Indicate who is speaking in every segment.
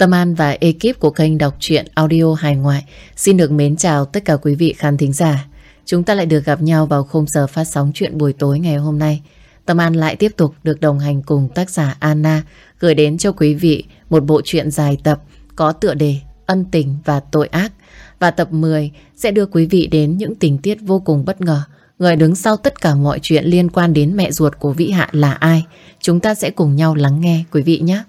Speaker 1: Tâm An và ekip của kênh đọc truyện audio hài ngoại xin được mến chào tất cả quý vị khán thính giả. Chúng ta lại được gặp nhau vào khung giờ phát sóng chuyện buổi tối ngày hôm nay. Tâm An lại tiếp tục được đồng hành cùng tác giả Anna gửi đến cho quý vị một bộ truyện dài tập có tựa đề Ân tình và tội ác. Và tập 10 sẽ đưa quý vị đến những tình tiết vô cùng bất ngờ. Người đứng sau tất cả mọi chuyện liên quan đến mẹ ruột của Vĩ Hạ là ai? Chúng ta sẽ cùng nhau lắng nghe quý vị nhé.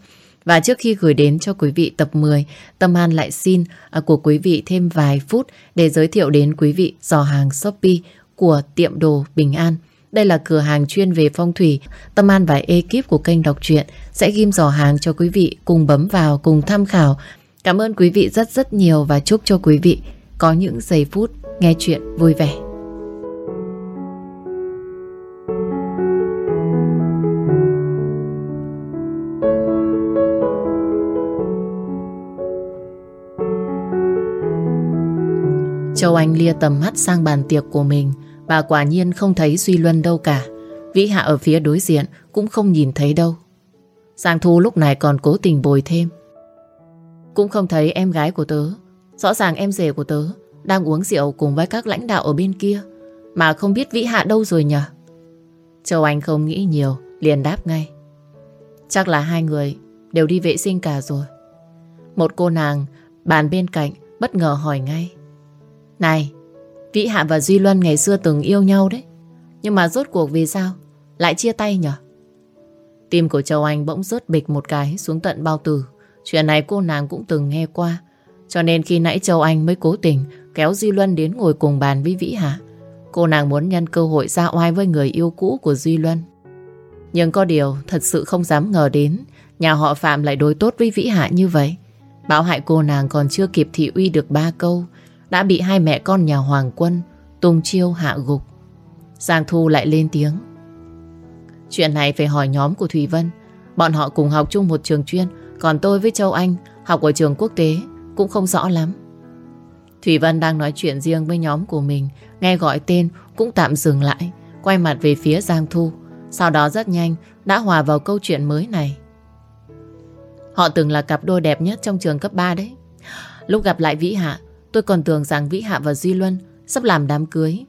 Speaker 1: Và trước khi gửi đến cho quý vị tập 10, Tâm An lại xin à, của quý vị thêm vài phút để giới thiệu đến quý vị giò hàng Shopee của tiệm đồ Bình An. Đây là cửa hàng chuyên về phong thủy. Tâm An và ekip của kênh đọc truyện sẽ ghim dò hàng cho quý vị cùng bấm vào, cùng tham khảo. Cảm ơn quý vị rất rất nhiều và chúc cho quý vị có những giây phút nghe chuyện vui vẻ. Châu Anh lia tầm mắt sang bàn tiệc của mình. Bà quả nhiên không thấy Duy Luân đâu cả. Vĩ Hạ ở phía đối diện Cũng không nhìn thấy đâu. Giang Thu lúc này còn cố tình bồi thêm. Cũng không thấy em gái của tớ. Rõ ràng em rể của tớ Đang uống rượu cùng với các lãnh đạo ở bên kia. Mà không biết Vĩ Hạ đâu rồi nhỉ? Châu Anh không nghĩ nhiều, Liền đáp ngay. Chắc là hai người đều đi vệ sinh cả rồi. Một cô nàng Bàn bên cạnh bất ngờ hỏi ngay này, Vĩ Hạ và Duy Luân ngày xưa từng yêu nhau đấy. Nhưng mà rốt cuộc vì sao? Lại chia tay nhở? Tim của Châu Anh bỗng rớt bịch một cái xuống tận bao tử. Chuyện này cô nàng cũng từng nghe qua. Cho nên khi nãy Châu Anh mới cố tình kéo Duy Luân đến ngồi cùng bàn với Vĩ Hạ. Cô nàng muốn nhân cơ hội ra oai với người yêu cũ của Duy Luân. Nhưng có điều thật sự không dám ngờ đến nhà họ Phạm lại đối tốt với Vĩ Hạ như vậy. Bảo hại cô nàng còn chưa kịp thị uy được ba câu đã bị hai mẹ con nhà Hoàng Quân tung chiêu hạ gục. Giang Thu lại lên tiếng. Chuyện này phải hỏi nhóm của Thùy Vân. Bọn họ cùng học chung một trường chuyên, còn tôi với Châu Anh học ở trường quốc tế cũng không rõ lắm. Thủy Vân đang nói chuyện riêng với nhóm của mình, nghe gọi tên cũng tạm dừng lại, quay mặt về phía Giang Thu. Sau đó rất nhanh đã hòa vào câu chuyện mới này. Họ từng là cặp đôi đẹp nhất trong trường cấp 3 đấy. Lúc gặp lại Vĩ Hạ, Tôi còn tưởng rằng Vĩ Hạ và Duy Luân sắp làm đám cưới.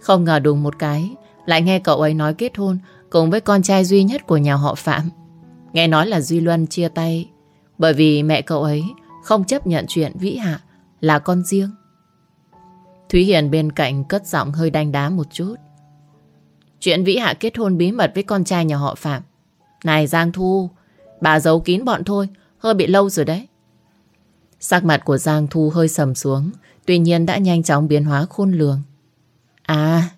Speaker 1: Không ngờ đùng một cái, lại nghe cậu ấy nói kết hôn cùng với con trai duy nhất của nhà họ Phạm. Nghe nói là Duy Luân chia tay bởi vì mẹ cậu ấy không chấp nhận chuyện Vĩ Hạ là con riêng. Thúy Hiền bên cạnh cất giọng hơi đanh đá một chút. Chuyện Vĩ Hạ kết hôn bí mật với con trai nhà họ Phạm. Này Giang Thu, bà giấu kín bọn thôi, hơi bị lâu rồi đấy. Sắc mặt của Giang Thu hơi sầm xuống, tuy nhiên đã nhanh chóng biến hóa khôn lường. À,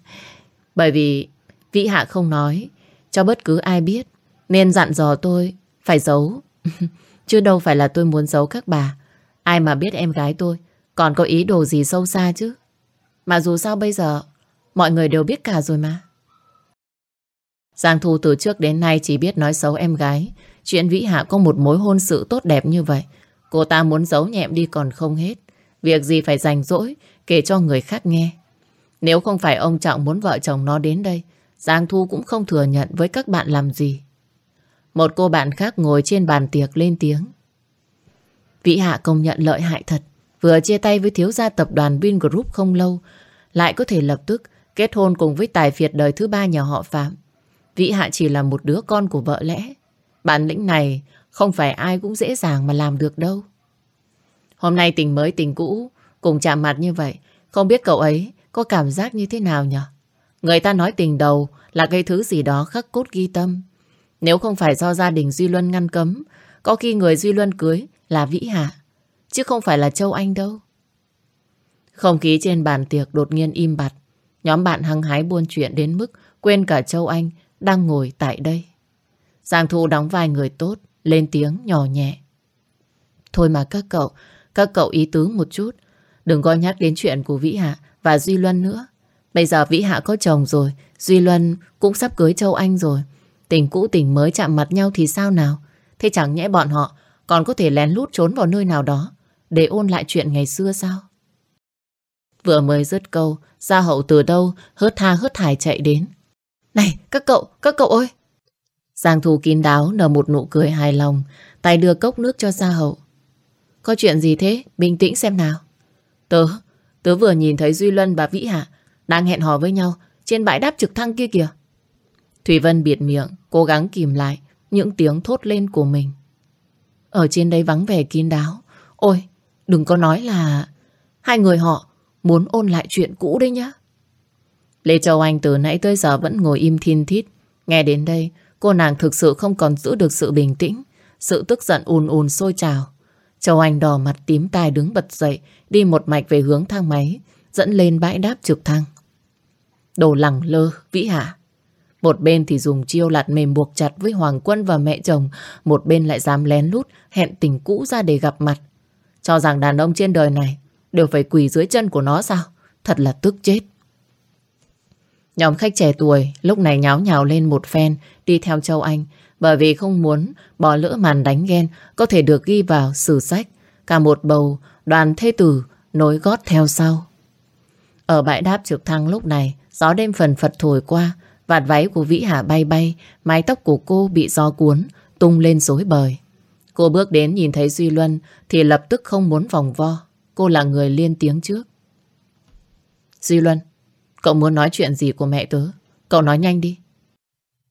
Speaker 1: bởi vì Vĩ Hạ không nói cho bất cứ ai biết, nên dặn dò tôi phải giấu. Chứ đâu phải là tôi muốn giấu các bà. Ai mà biết em gái tôi còn có ý đồ gì sâu xa chứ. Mà dù sao bây giờ, mọi người đều biết cả rồi mà. Giang Thu từ trước đến nay chỉ biết nói xấu em gái. Chuyện Vĩ Hạ có một mối hôn sự tốt đẹp như vậy. Cô ta muốn giấu nhẹm đi còn không hết. Việc gì phải rảnh rỗi kể cho người khác nghe. Nếu không phải ông Trọng muốn vợ chồng nó đến đây, Giang Thu cũng không thừa nhận với các bạn làm gì. Một cô bạn khác ngồi trên bàn tiệc lên tiếng. Vĩ Hạ công nhận lợi hại thật. Vừa chia tay với thiếu gia tập đoàn Vingroup không lâu, lại có thể lập tức kết hôn cùng với tài phiệt đời thứ ba nhà họ Phạm. Vĩ Hạ chỉ là một đứa con của vợ lẽ. Bản lĩnh này không phải ai cũng dễ dàng mà làm được đâu. Hôm nay tình mới tình cũ cùng chạm mặt như vậy, không biết cậu ấy có cảm giác như thế nào nhỉ? Người ta nói tình đầu là cái thứ gì đó khắc cốt ghi tâm. Nếu không phải do gia đình Duy Luân ngăn cấm, có khi người Duy Luân cưới là Vĩ Hạ, chứ không phải là Châu Anh đâu. Không khí trên bàn tiệc đột nhiên im bặt. Nhóm bạn hăng hái buôn chuyện đến mức quên cả Châu Anh đang ngồi tại đây. Giang Thu đóng vai người tốt, lên tiếng nhỏ nhẹ. Thôi mà các cậu, các cậu ý tứ một chút. Đừng có nhắc đến chuyện của Vĩ Hạ và Duy Luân nữa. Bây giờ Vĩ Hạ có chồng rồi, Duy Luân cũng sắp cưới Châu Anh rồi. Tình cũ tình mới chạm mặt nhau thì sao nào? Thế chẳng nhẽ bọn họ còn có thể lén lút trốn vào nơi nào đó để ôn lại chuyện ngày xưa sao? Vừa mới dứt câu, Gia Hậu từ đâu hớt tha hớt hải chạy đến. Này, các cậu, các cậu ơi! Giang Thu kín đáo nở một nụ cười hài lòng, tay đưa cốc nước cho Gia Hậu. có chuyện gì thế? Bình tĩnh xem nào. Tớ, tớ vừa nhìn thấy Duy Luân và Vĩ Hạ đang hẹn hò với nhau trên bãi đáp trực thăng kia kìa. Thủy Vân biệt miệng, cố gắng kìm lại những tiếng thốt lên của mình. Ở trên đây vắng vẻ kín đáo. Ôi, đừng có nói là hai người họ muốn ôn lại chuyện cũ đấy nhá. Lê Châu Anh từ nãy tới giờ vẫn ngồi im thiên thít. Nghe đến đây, cô nàng thực sự không còn giữ được sự bình tĩnh. Sự tức giận ùn ùn sôi trào. Châu Anh đỏ mặt tím tai đứng bật dậy, đi một mạch về hướng thang máy, dẫn lên bãi đáp trực thăng. Đồ lẳng lơ, vĩ hạ. Một bên thì dùng chiêu lạt mềm buộc chặt với Hoàng Quân và mẹ chồng, một bên lại dám lén lút hẹn tình cũ ra để gặp mặt. Cho rằng đàn ông trên đời này đều phải quỳ dưới chân của nó sao? Thật là tức chết. Nhóm khách trẻ tuổi lúc này nháo nhào lên một phen đi theo Châu Anh bởi vì không muốn bỏ lỡ màn đánh ghen có thể được ghi vào sử sách. Cả một bầu đoàn thê tử nối gót theo sau. Ở bãi đáp trực thăng lúc này gió đêm phần phật thổi qua vạt váy của Vĩ Hà bay bay mái tóc của cô bị gió cuốn tung lên rối bời. Cô bước đến nhìn thấy Duy Luân thì lập tức không muốn vòng vo. Cô là người liên tiếng trước. Duy Luân, cậu muốn nói chuyện gì của mẹ tớ? Cậu nói nhanh đi.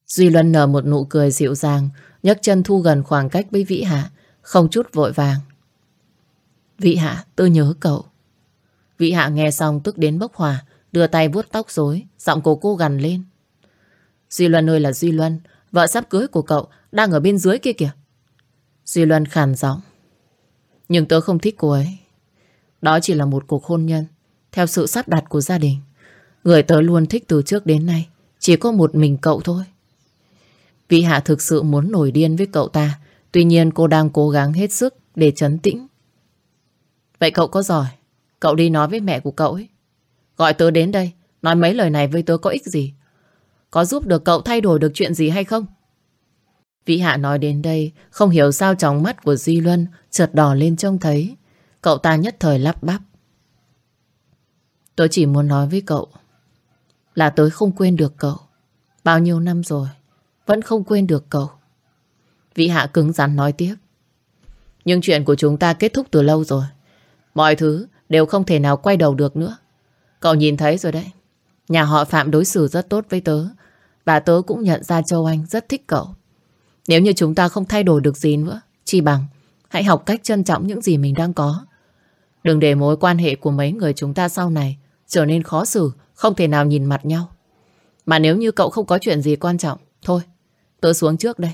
Speaker 1: Duy Luân nở một nụ cười dịu dàng, nhấc chân thu gần khoảng cách với Vĩ Hạ, không chút vội vàng. Vĩ Hạ, tớ nhớ cậu. Vĩ Hạ nghe xong tức đến bốc hỏa, đưa tay vuốt tóc rối, giọng cô cô gằn lên. Duy Luân ơi là Duy Luân, vợ sắp cưới của cậu đang ở bên dưới kia kìa. Duy Luân khàn giọng. Nhưng tớ không thích cô ấy. Đó chỉ là một cuộc hôn nhân, theo sự sắp đặt của gia đình. Người tớ luôn thích từ trước đến nay, chỉ có một mình cậu thôi. Vị Hạ thực sự muốn nổi điên với cậu ta, tuy nhiên cô đang cố gắng hết sức để chấn tĩnh. Vậy cậu có giỏi, cậu đi nói với mẹ của cậu ấy. Gọi tớ đến đây, nói mấy lời này với tớ có ích gì? Có giúp được cậu thay đổi được chuyện gì hay không? Vĩ Hạ nói đến đây, không hiểu sao trong mắt của Di Luân chợt đỏ lên trông thấy. Cậu ta nhất thời lắp bắp. Tớ chỉ muốn nói với cậu là tới không quên được cậu. Bao nhiêu năm rồi, vẫn không quên được cậu. Vĩ Hạ cứng rắn nói tiếp. Nhưng chuyện của chúng ta kết thúc từ lâu rồi. Mọi thứ đều không thể nào quay đầu được nữa. Cậu nhìn thấy rồi đấy. Nhà họ Phạm đối xử rất tốt với tớ. Và tớ cũng nhận ra Châu Anh rất thích cậu. Nếu như chúng ta không thay đổi được gì nữa, chỉ bằng hãy học cách trân trọng những gì mình đang có. Đừng để mối quan hệ của mấy người chúng ta sau này trở nên khó xử, không thể nào nhìn mặt nhau. Mà nếu như cậu không có chuyện gì quan trọng, thôi, tớ xuống trước đây.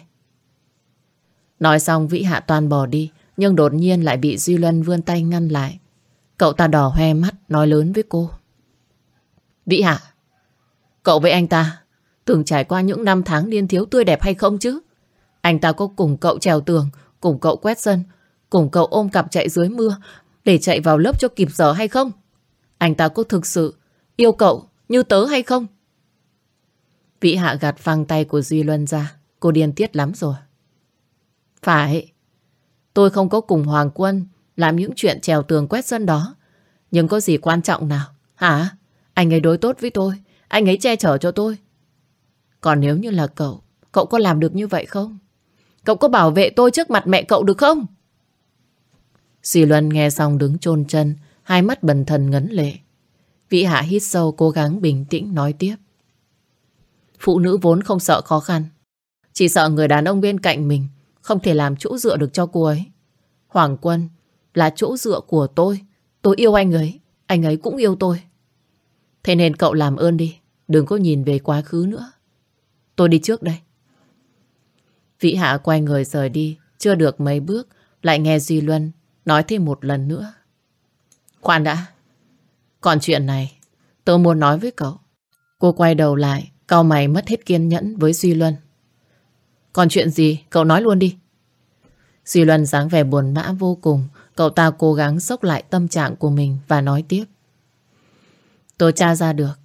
Speaker 1: Nói xong Vĩ Hạ Toàn bỏ đi, nhưng đột nhiên lại bị Duy Luân vươn tay ngăn lại. Cậu ta đỏ hoe mắt, nói lớn với cô. Vĩ Hạ, cậu với anh ta từng trải qua những năm tháng điên thiếu tươi đẹp hay không chứ? Anh ta có cùng cậu trèo tường, cùng cậu quét sân, cùng cậu ôm cặp chạy dưới mưa để chạy vào lớp cho kịp giờ hay không? Anh ta có thực sự yêu cậu như tớ hay không? Vĩ Hạ gạt phăng tay của Duy Luân ra. Cô điên tiết lắm rồi. Phải. Tôi không có cùng Hoàng Quân làm những chuyện trèo tường quét sân đó. Nhưng có gì quan trọng nào? Hả? Anh ấy đối tốt với tôi. Anh ấy che chở cho tôi. Còn nếu như là cậu, cậu có làm được như vậy không? Cậu có bảo vệ tôi trước mặt mẹ cậu được không? duy Luân nghe xong đứng chôn chân, hai mắt bần thần ngấn lệ. Vĩ Hạ hít sâu cố gắng bình tĩnh nói tiếp. Phụ nữ vốn không sợ khó khăn. Chỉ sợ người đàn ông bên cạnh mình không thể làm chỗ dựa được cho cô ấy. Hoàng Quân là chỗ dựa của tôi. Tôi yêu anh ấy, anh ấy cũng yêu tôi. Thế nên cậu làm ơn đi, đừng có nhìn về quá khứ nữa. Tôi đi trước đây. Vĩ Hạ quay người rời đi, chưa được mấy bước, lại nghe Duy Luân nói thêm một lần nữa. Khoan đã, còn chuyện này, tôi muốn nói với cậu. Cô quay đầu lại, cao mày mất hết kiên nhẫn với Duy Luân. Còn chuyện gì, cậu nói luôn đi. Duy Luân dáng vẻ buồn bã vô cùng, cậu ta cố gắng sốc lại tâm trạng của mình và nói tiếp. Tôi tra ra được,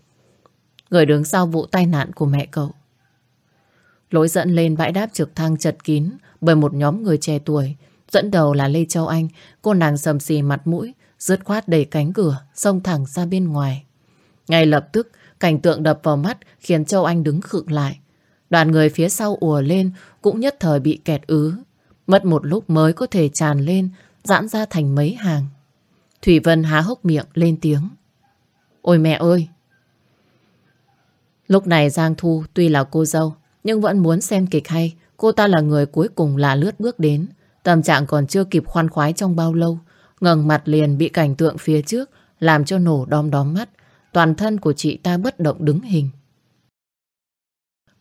Speaker 1: người đứng sau vụ tai nạn của mẹ cậu. Lối dẫn lên bãi đáp trực thăng chật kín bởi một nhóm người trẻ tuổi. Dẫn đầu là Lê Châu Anh, cô nàng sầm xì mặt mũi, dứt khoát đẩy cánh cửa, xông thẳng ra bên ngoài. Ngay lập tức, cảnh tượng đập vào mắt khiến Châu Anh đứng khựng lại. Đoàn người phía sau ùa lên cũng nhất thời bị kẹt ứ. Mất một lúc mới có thể tràn lên, giãn ra thành mấy hàng. Thủy Vân há hốc miệng lên tiếng. Ôi mẹ ơi! Lúc này Giang Thu tuy là cô dâu, nhưng vẫn muốn xem kịch hay. Cô ta là người cuối cùng là lướt bước đến. Tâm trạng còn chưa kịp khoan khoái trong bao lâu ngẩng mặt liền bị cảnh tượng phía trước làm cho nổ đom đóm mắt. Toàn thân của chị ta bất động đứng hình.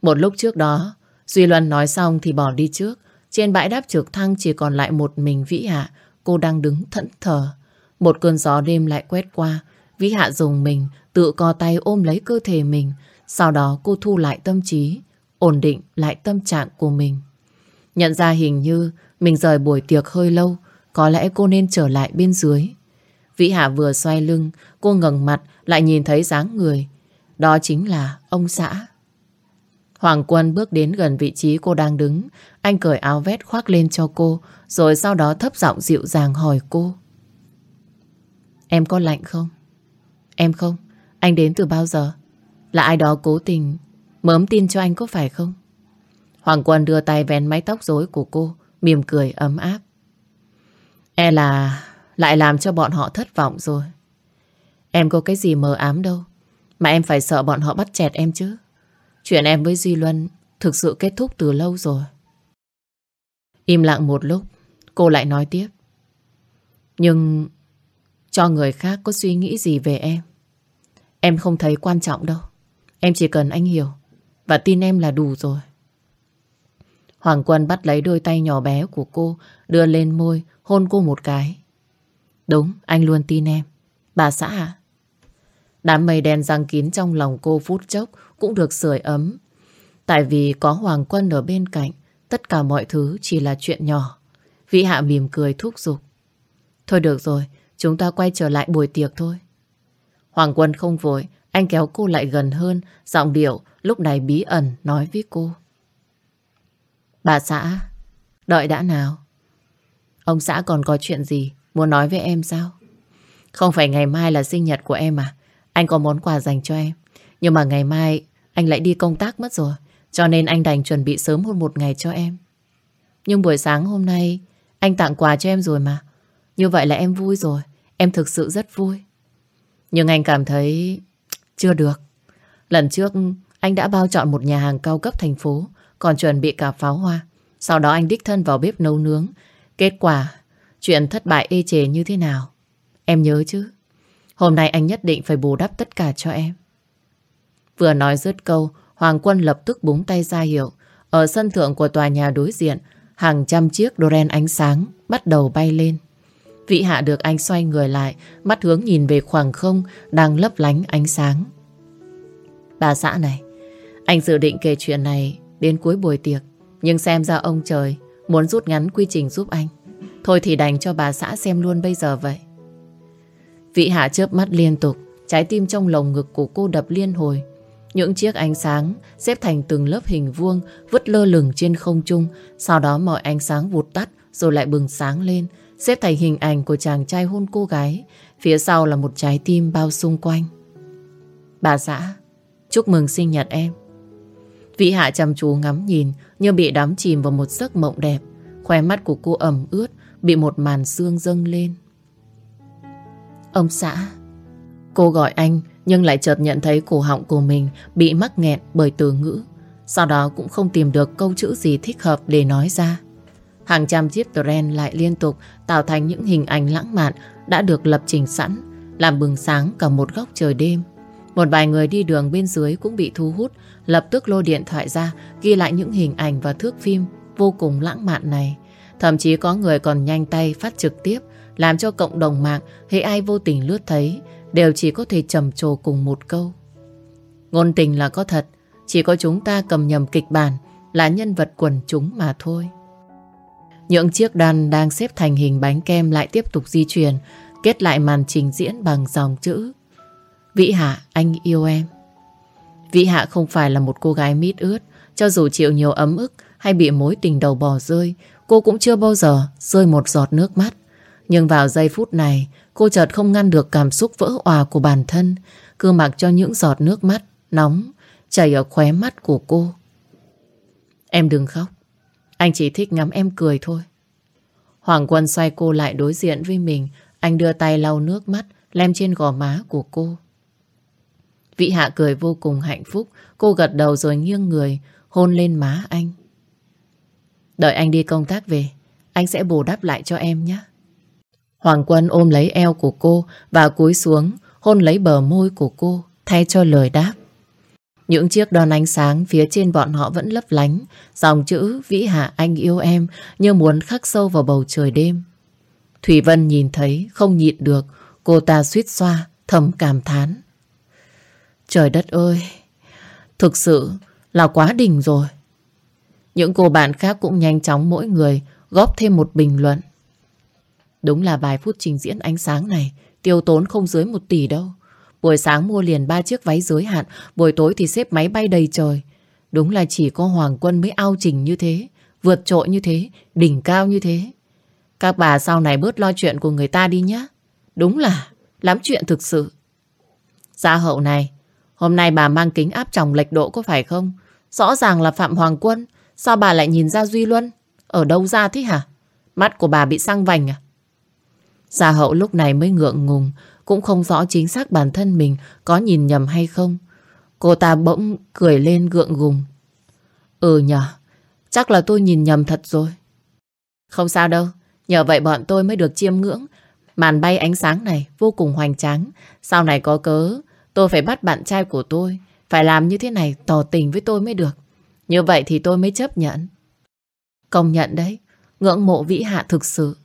Speaker 1: Một lúc trước đó, Duy Luân nói xong thì bỏ đi trước. Trên bãi đáp trực thăng chỉ còn lại một mình Vĩ Hạ. Cô đang đứng thẫn thờ. Một cơn gió đêm lại quét qua. Vĩ Hạ dùng mình, tự co tay ôm lấy cơ thể mình. Sau đó cô thu lại tâm trí, ổn định lại tâm trạng của mình. Nhận ra hình như mình rời buổi tiệc hơi lâu, có lẽ cô nên trở lại bên dưới. Vĩ Hạ vừa xoay lưng, cô ngẩng mặt lại nhìn thấy dáng người. Đó chính là ông xã. Hoàng Quân bước đến gần vị trí cô đang đứng. Anh cởi áo vét khoác lên cho cô, rồi sau đó thấp giọng dịu dàng hỏi cô. Em có lạnh không? Em không. Anh đến từ bao giờ? Là ai đó cố tình mớm tin cho anh có phải không? Hoàng Quân đưa tay vén mái tóc rối của cô, mỉm cười ấm áp. E là lại làm cho bọn họ thất vọng rồi. Em có cái gì mờ ám đâu, mà em phải sợ bọn họ bắt chẹt em chứ. Chuyện em với Duy Luân thực sự kết thúc từ lâu rồi. Im lặng một lúc, cô lại nói tiếp. Nhưng cho người khác có suy nghĩ gì về em, em không thấy quan trọng đâu. Em chỉ cần anh hiểu và tin em là đủ rồi. Hoàng Quân bắt lấy đôi tay nhỏ bé của cô, đưa lên môi, hôn cô một cái. Đúng, anh luôn tin em. Bà xã à? Đám mây đen răng kín trong lòng cô phút chốc cũng được sưởi ấm. Tại vì có Hoàng Quân ở bên cạnh, tất cả mọi thứ chỉ là chuyện nhỏ. Vĩ Hạ mỉm cười thúc giục. Thôi được rồi, chúng ta quay trở lại buổi tiệc thôi. Hoàng Quân không vội, anh kéo cô lại gần hơn, giọng điệu lúc này bí ẩn nói với cô. Bà xã, đợi đã nào. Ông xã còn có chuyện gì muốn nói với em sao? Không phải ngày mai là sinh nhật của em à? Anh có món quà dành cho em. Nhưng mà ngày mai anh lại đi công tác mất rồi. Cho nên anh đành chuẩn bị sớm hơn một ngày cho em. Nhưng buổi sáng hôm nay anh tặng quà cho em rồi mà. Như vậy là em vui rồi. Em thực sự rất vui. Nhưng anh cảm thấy chưa được. Lần trước anh đã bao chọn một nhà hàng cao cấp thành phố, còn chuẩn bị cả pháo hoa. Sau đó anh đích thân vào bếp nấu nướng. Kết quả, chuyện thất bại ê chề như thế nào? Em nhớ chứ? Hôm nay anh nhất định phải bù đắp tất cả cho em. Vừa nói dứt câu, Hoàng Quân lập tức búng tay ra hiệu. Ở sân thượng của tòa nhà đối diện, hàng trăm chiếc đô ren ánh sáng bắt đầu bay lên. Vị hạ được anh xoay người lại, mắt hướng nhìn về khoảng không đang lấp lánh ánh sáng. Bà xã này, anh dự định kể chuyện này đến cuối buổi tiệc, nhưng xem ra ông trời muốn rút ngắn quy trình giúp anh. Thôi thì đành cho bà xã xem luôn bây giờ vậy. Vị hạ chớp mắt liên tục, trái tim trong lồng ngực của cô đập liên hồi. Những chiếc ánh sáng xếp thành từng lớp hình vuông vứt lơ lửng trên không trung, sau đó mọi ánh sáng vụt tắt rồi lại bừng sáng lên, xếp thành hình ảnh của chàng trai hôn cô gái. Phía sau là một trái tim bao xung quanh. Bà xã, chúc mừng sinh nhật em. Vị hạ chăm chú ngắm nhìn như bị đắm chìm vào một giấc mộng đẹp. Khóe mắt của cô ẩm ướt, bị một màn sương dâng lên. Ông xã. Cô gọi anh nhưng lại chợt nhận thấy cổ họng của mình bị mắc nghẹn bởi từ ngữ. Sau đó cũng không tìm được câu chữ gì thích hợp để nói ra. Hàng trăm chiếc trend lại liên tục tạo thành những hình ảnh lãng mạn đã được lập trình sẵn, làm bừng sáng cả một góc trời đêm. Một vài người đi đường bên dưới cũng bị thu hút, lập tức lôi điện thoại ra, ghi lại những hình ảnh và thước phim vô cùng lãng mạn này. Thậm chí có người còn nhanh tay phát trực tiếp, làm cho cộng đồng mạng hay ai vô tình lướt thấy đều chỉ có thể trầm trồ cùng một câu. Ngôn tình là có thật, chỉ có chúng ta cầm nhầm kịch bản là nhân vật quần chúng mà thôi. Những chiếc đàn đang xếp thành hình bánh kem lại tiếp tục di chuyển, kết lại màn trình diễn bằng dòng chữ. Vĩ Hạ, anh yêu em. Vĩ Hạ không phải là một cô gái mít ướt, cho dù chịu nhiều ấm ức hay bị mối tình đầu bỏ rơi, cô cũng chưa bao giờ rơi một giọt nước mắt. Nhưng vào giây phút này, cô chợt không ngăn được cảm xúc vỡ òa của bản thân, cứ mặc cho những giọt nước mắt nóng chảy ở khóe mắt của cô. Em đừng khóc. Anh chỉ thích ngắm em cười thôi. Hoàng Quân xoay cô lại đối diện với mình. Anh đưa tay lau nước mắt, lem trên gò má của cô. Vị Hạ cười vô cùng hạnh phúc. Cô gật đầu rồi nghiêng người, hôn lên má anh. Đợi anh đi công tác về, anh sẽ bù đắp lại cho em nhé. Hoàng Quân ôm lấy eo của cô và cúi xuống, hôn lấy bờ môi của cô, thay cho lời đáp. Những chiếc đòn ánh sáng phía trên bọn họ vẫn lấp lánh, dòng chữ Vĩ Hạ anh yêu em như muốn khắc sâu vào bầu trời đêm. Thủy Vân nhìn thấy, không nhịn được, cô ta suýt xoa, thầm cảm thán. Trời đất ơi, thực sự là quá đỉnh rồi. Những cô bạn khác cũng nhanh chóng mỗi người góp thêm một bình luận. Đúng là vài phút trình diễn ánh sáng này tiêu tốn không dưới một tỷ đâu. Buổi sáng mua liền ba chiếc váy giới hạn, buổi tối thì xếp máy bay đầy trời. Đúng là chỉ có Hoàng Quân mới ao trình như thế, vượt trội như thế, đỉnh cao như thế. Các bà sau này bớt lo chuyện của người ta đi nhé. Đúng là lắm chuyện thực sự. Gia hậu này, hôm nay bà mang kính áp tròng lệch độ có phải không? Rõ ràng là Phạm Hoàng Quân, sao bà lại nhìn ra Duy Luân? Ở đâu ra thế hả? Mắt của bà bị sang vành à? Gia hậu lúc này mới ngượng ngùng, cũng không rõ chính xác bản thân mình có nhìn nhầm hay không. Cô ta bỗng cười lên gượng gùng. Ừ nhờ, chắc là tôi nhìn nhầm thật rồi. Không sao đâu, nhờ vậy bọn tôi mới được chiêm ngưỡng. Màn bay ánh sáng này vô cùng hoành tráng. Sau này có cớ, tôi phải bắt bạn trai của tôi. Phải làm như thế này tỏ tình với tôi mới được. Như vậy thì tôi mới chấp nhận. Công nhận đấy, ngưỡng mộ vĩ hạ thực sự.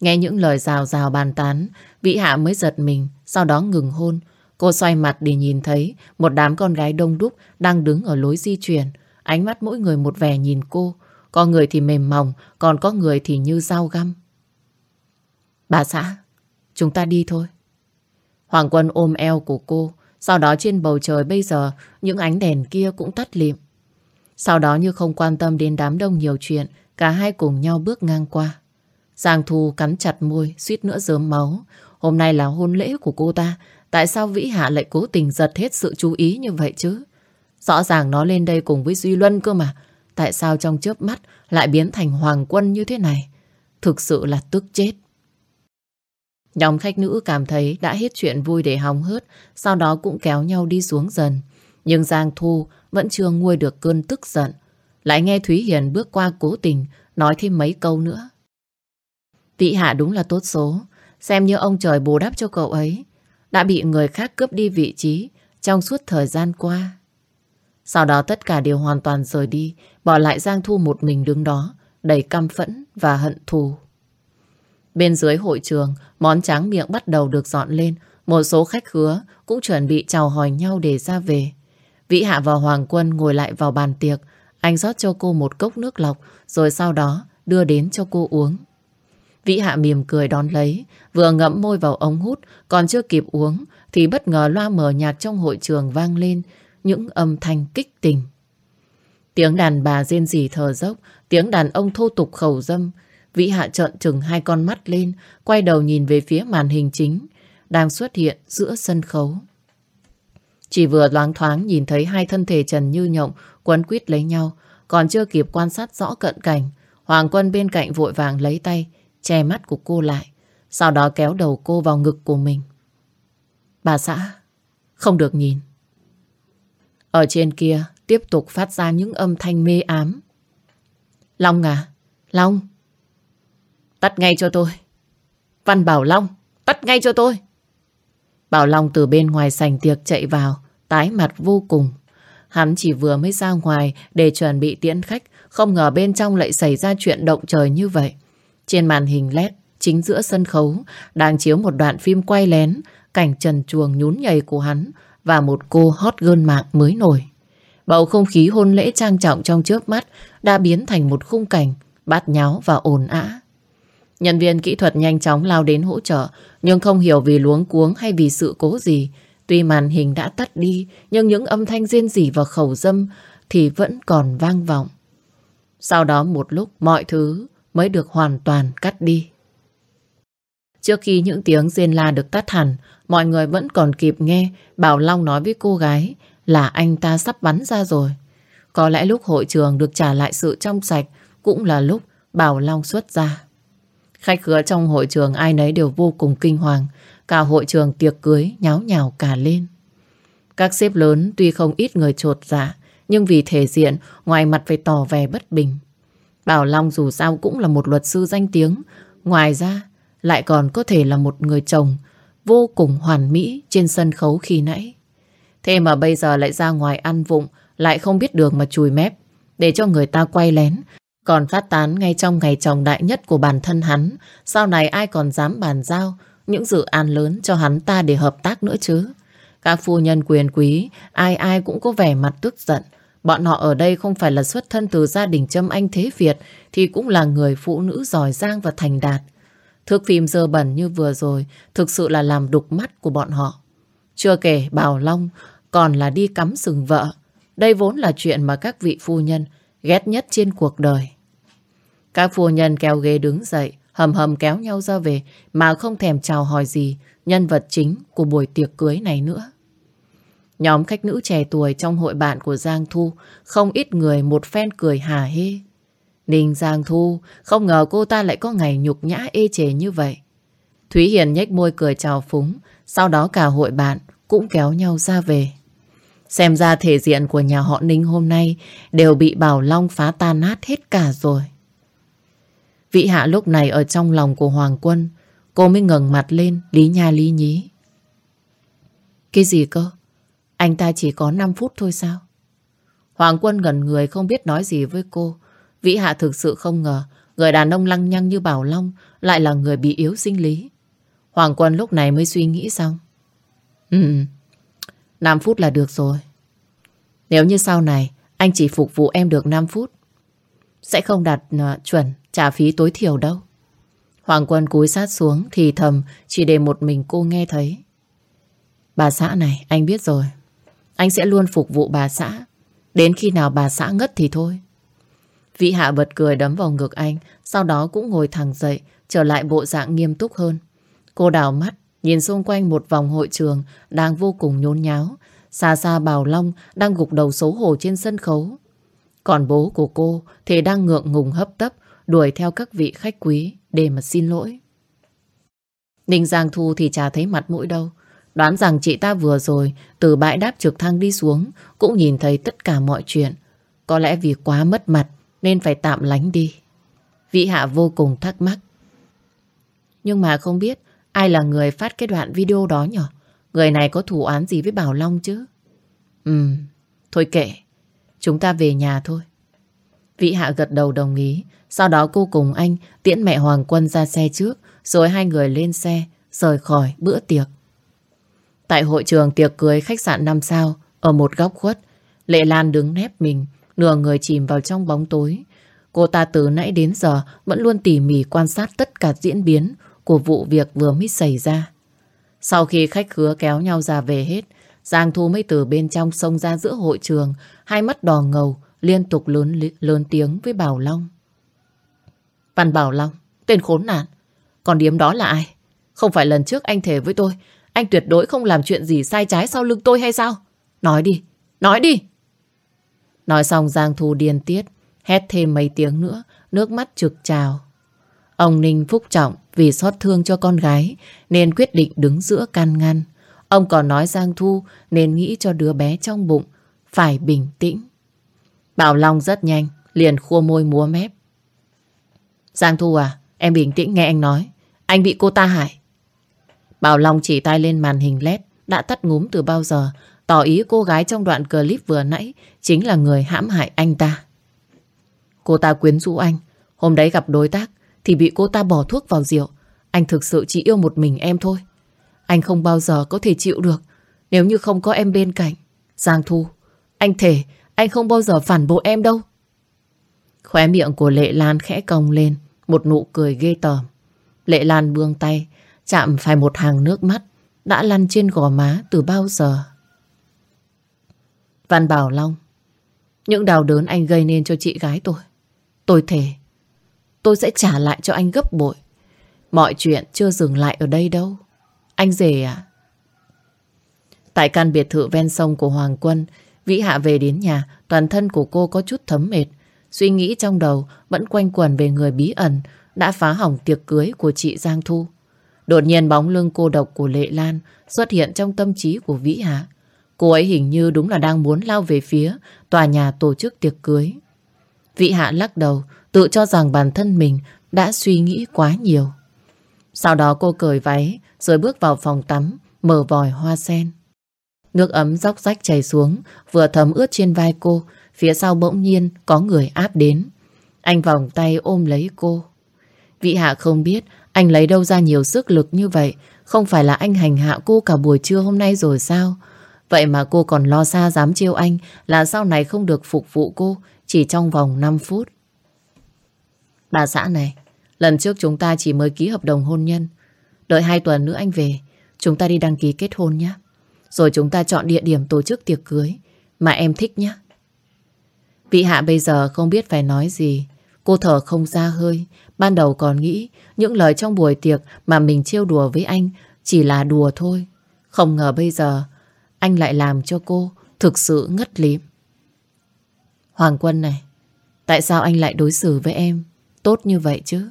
Speaker 1: Nghe những lời rào rào bàn tán, Vĩ Hạ mới giật mình, sau đó ngừng hôn. Cô xoay mặt để nhìn thấy một đám con gái đông đúc đang đứng ở lối di chuyển. Ánh mắt mỗi người một vẻ nhìn cô. Có người thì mềm mỏng, còn có người thì như dao găm. Bà xã, chúng ta đi thôi. Hoàng Quân ôm eo của cô, sau đó trên bầu trời bây giờ những ánh đèn kia cũng tắt lịm. Sau đó như không quan tâm đến đám đông nhiều chuyện, cả hai cùng nhau bước ngang qua. Giang Thu cắn chặt môi, suýt nữa dớm máu. Hôm nay là hôn lễ của cô ta. Tại sao Vĩ Hạ lại cố tình giật hết sự chú ý như vậy chứ? Rõ ràng nó lên đây cùng với Duy Luân cơ mà. Tại sao trong chớp mắt lại biến thành hoàng quân như thế này? Thực sự là tức chết. Nhóm khách nữ cảm thấy đã hết chuyện vui để hóng hớt, sau đó cũng kéo nhau đi xuống dần. Nhưng Giang Thu vẫn chưa nguôi được cơn tức giận. Lại nghe Thúy Hiền bước qua cố tình, nói thêm mấy câu nữa. Tị Hạ đúng là tốt số. Xem như ông trời bù đắp cho cậu ấy. Đã bị người khác cướp đi vị trí trong suốt thời gian qua. Sau đó tất cả đều hoàn toàn rời đi, bỏ lại Giang Thu một mình đứng đó, đầy căm phẫn và hận thù. Bên dưới hội trường, món tráng miệng bắt đầu được dọn lên. Một số khách khứa cũng chuẩn bị chào hỏi nhau để ra về. Vĩ Hạ và Hoàng Quân ngồi lại vào bàn tiệc. Anh rót cho cô một cốc nước lọc, rồi sau đó đưa đến cho cô uống. Vĩ Hạ mỉm cười đón lấy, vừa ngậm môi vào ống hút, còn chưa kịp uống, thì bất ngờ loa mở nhạc trong hội trường vang lên những âm thanh kích tình. Tiếng đàn bà rên rỉ thờ dốc, tiếng đàn ông thô tục khẩu dâm. Vĩ Hạ trợn trừng hai con mắt lên, quay đầu nhìn về phía màn hình chính, đang xuất hiện giữa sân khấu. Chỉ vừa loáng thoáng nhìn thấy hai thân thể trần như nhộng quấn quýt lấy nhau, còn chưa kịp quan sát rõ cận cảnh. Hoàng Quân bên cạnh vội vàng lấy tay, che mắt của cô lại, sau đó kéo đầu cô vào ngực của mình. Bà xã, không được nhìn. Ở trên kia tiếp tục phát ra những âm thanh mê ám. Long à, Long. Tắt ngay cho tôi. Văn Bảo Long, tắt ngay cho tôi. Bảo Long từ bên ngoài sành tiệc chạy vào, tái mặt vô cùng. Hắn chỉ vừa mới ra ngoài để chuẩn bị tiễn khách, không ngờ bên trong lại xảy ra chuyện động trời như vậy. Trên màn hình LED, chính giữa sân khấu, đang chiếu một đoạn phim quay lén, cảnh trần chuồng nhún nhảy của hắn và một cô hot girl mạng mới nổi. Bầu không khí hôn lễ trang trọng trong trước mắt đã biến thành một khung cảnh bát nháo và ồn ã. Nhân viên kỹ thuật nhanh chóng lao đến hỗ trợ, nhưng không hiểu vì luống cuống hay vì sự cố gì. Tuy màn hình đã tắt đi, nhưng những âm thanh riêng rỉ và khẩu dâm thì vẫn còn vang vọng. Sau đó một lúc mọi thứ mới được hoàn toàn cắt đi. Trước khi những tiếng rên la được tắt hẳn, mọi người vẫn còn kịp nghe Bảo Long nói với cô gái là anh ta sắp bắn ra rồi. Có lẽ lúc hội trường được trả lại sự trong sạch cũng là lúc Bảo Long xuất ra. Khách khứa trong hội trường ai nấy đều vô cùng kinh hoàng. Cả hội trường tiệc cưới nháo nhào cả lên. Các xếp lớn tuy không ít người trột dạ, nhưng vì thể diện, ngoài mặt phải tỏ vẻ bất bình. Bảo Long dù sao cũng là một luật sư danh tiếng, ngoài ra lại còn có thể là một người chồng vô cùng hoàn mỹ trên sân khấu khi nãy. Thế mà bây giờ lại ra ngoài ăn vụng, lại không biết đường mà chùi mép, để cho người ta quay lén, còn phát tán ngay trong ngày chồng đại nhất của bản thân hắn. Sau này ai còn dám bàn giao những dự án lớn cho hắn ta để hợp tác nữa chứ? Các phu nhân quyền quý, ai ai cũng có vẻ mặt tức giận. Bọn họ ở đây không phải là xuất thân từ gia đình châm anh thế Việt, thì cũng là người phụ nữ giỏi giang và thành đạt. Thước phim dơ bẩn như vừa rồi thực sự là làm đục mắt của bọn họ. Chưa kể Bảo Long còn là đi cắm sừng vợ. Đây vốn là chuyện mà các vị phu nhân ghét nhất trên cuộc đời. Các phu nhân kéo ghế đứng dậy, hầm hầm kéo nhau ra về mà không thèm chào hỏi gì nhân vật chính của buổi tiệc cưới này nữa. Nhóm khách nữ trẻ tuổi trong hội bạn của Giang Thu không ít người một phen cười hà hê. Ninh Giang Thu không ngờ cô ta lại có ngày nhục nhã ê chề như vậy. Thúy Hiền nhếch môi cười chào phúng, sau đó cả hội bạn cũng kéo nhau ra về. Xem ra thể diện của nhà họ Ninh hôm nay đều bị Bảo Long phá tan nát hết cả rồi. Vị hạ lúc này ở trong lòng của Hoàng Quân, cô mới ngẩng mặt lên, lý nha lý nhí. Cái gì cơ? Anh ta chỉ có 5 phút thôi sao? Hoàng Quân gần người không biết nói gì với cô. Vĩ Hạ thực sự không ngờ người đàn ông lăng nhăng như Bảo Long lại là người bị yếu sinh lý. Hoàng Quân lúc này mới suy nghĩ xong. Ừ, 5 phút là được rồi. Nếu như sau này anh chỉ phục vụ em được 5 phút, sẽ không đạt uh, ờ, chuẩn trả phí tối thiểu đâu. Hoàng Quân cúi sát xuống thì thầm chỉ để một mình cô nghe thấy. Bà xã này, anh biết rồi. Anh sẽ luôn phục vụ bà xã. Đến khi nào bà xã ngất thì thôi. Vị Hạ bật cười đấm vào ngực anh, sau đó cũng ngồi thẳng dậy, trở lại bộ dạng nghiêm túc hơn. Cô đảo mắt, nhìn xung quanh một vòng hội trường đang vô cùng nhốn nháo. Xa xa Bảo Long đang gục đầu xấu hổ trên sân khấu. Còn bố của cô thì đang ngượng ngùng hấp tấp, đuổi theo các vị khách quý để mà xin lỗi. Ninh Giang Thu thì chả thấy mặt mũi đâu. Đoán rằng chị ta vừa rồi từ bãi đáp trực thăng đi xuống cũng nhìn thấy tất cả mọi chuyện. Có lẽ vì quá mất mặt nên phải tạm lánh đi. Vị Hạ vô cùng thắc mắc. Nhưng mà không biết ai là người phát cái đoạn video đó nhở? Người này có thủ án gì với Bảo Long chứ? Ừm, thôi kệ. Chúng ta về nhà thôi. Vị Hạ gật đầu đồng ý. Sau đó cô cùng anh tiễn mẹ Hoàng Quân ra xe trước, rồi hai người lên xe, rời khỏi bữa tiệc. Tại hội trường tiệc cưới khách sạn 5 sao, ở một góc khuất, Lệ Lan đứng nép mình, nửa người chìm vào trong bóng tối. Cô ta từ nãy đến giờ vẫn luôn tỉ mỉ quan sát tất cả diễn biến của vụ việc vừa mới xảy ra. Sau khi khách khứa kéo nhau ra về hết, Giang Thu mới từ bên trong sông ra giữa hội trường, hai mắt đỏ ngầu, liên tục lớn lớn tiếng với Bảo Long. Văn Bảo Long, tên khốn nạn. Còn điếm đó là ai? Không phải lần trước anh thề với tôi, anh tuyệt đối không làm chuyện gì sai trái sau lưng tôi hay sao? Nói đi, nói đi. Nói xong Giang Thu điên tiết, hét thêm mấy tiếng nữa, nước mắt trực trào. Ông Ninh phúc trọng vì xót thương cho con gái nên quyết định đứng giữa can ngăn. Ông còn nói Giang Thu nên nghĩ cho đứa bé trong bụng phải bình tĩnh. Bảo Long rất nhanh, liền khua môi múa mép. Giang Thu à, em bình tĩnh nghe anh nói. Anh bị cô ta hại. Bảo Long chỉ tay lên màn hình LED đã tắt ngúm từ bao giờ, tỏ ý cô gái trong đoạn clip vừa nãy chính là người hãm hại anh ta. Cô ta quyến rũ anh. Hôm đấy gặp đối tác thì bị cô ta bỏ thuốc vào rượu. Anh thực sự chỉ yêu một mình em thôi. Anh không bao giờ có thể chịu được nếu như không có em bên cạnh. Giang Thu, anh thề anh không bao giờ phản bội em đâu. Khóe miệng của Lệ Lan khẽ cong lên, một nụ cười ghê tởm. Lệ Lan buông tay, chạm phải một hàng nước mắt đã lăn trên gò má từ bao giờ. Văn Bảo Long, những đau đớn anh gây nên cho chị gái tôi, tôi thề, tôi sẽ trả lại cho anh gấp bội. Mọi chuyện chưa dừng lại ở đây đâu. Anh rể à? Tại căn biệt thự ven sông của Hoàng Quân, Vĩ Hạ về đến nhà, toàn thân của cô có chút thấm mệt. suy nghĩ trong đầu vẫn quanh quẩn về người bí ẩn đã phá hỏng tiệc cưới của chị Giang Thu. Đột nhiên bóng lưng cô độc của Lệ Lan xuất hiện trong tâm trí của Vĩ Hạ. Cô ấy hình như đúng là đang muốn lao về phía tòa nhà tổ chức tiệc cưới. Vĩ Hạ lắc đầu, tự cho rằng bản thân mình đã suy nghĩ quá nhiều. Sau đó cô cởi váy rồi bước vào phòng tắm, mở vòi hoa sen. Nước ấm róc rách chảy xuống, vừa thấm ướt trên vai cô, phía sau bỗng nhiên có người áp đến. Anh vòng tay ôm lấy cô. Vị Hạ không biết anh lấy đâu ra nhiều sức lực như vậy, không phải là anh hành hạ cô cả buổi trưa hôm nay rồi sao? Vậy mà cô còn lo xa dám chiêu anh là sau này không được phục vụ cô chỉ trong vòng 5 phút. Bà xã này, lần trước chúng ta chỉ mới ký hợp đồng hôn nhân. Đợi hai tuần nữa anh về, chúng ta đi đăng ký kết hôn nhé. Rồi chúng ta chọn địa điểm tổ chức tiệc cưới mà em thích nhé. Vị Hạ bây giờ không biết phải nói gì. Cô thở không ra hơi. Ban đầu còn nghĩ những lời trong buổi tiệc mà mình trêu đùa với anh chỉ là đùa thôi. Không ngờ bây giờ anh lại làm cho cô thực sự ngất lím. Hoàng Quân này, tại sao anh lại đối xử với em tốt như vậy chứ?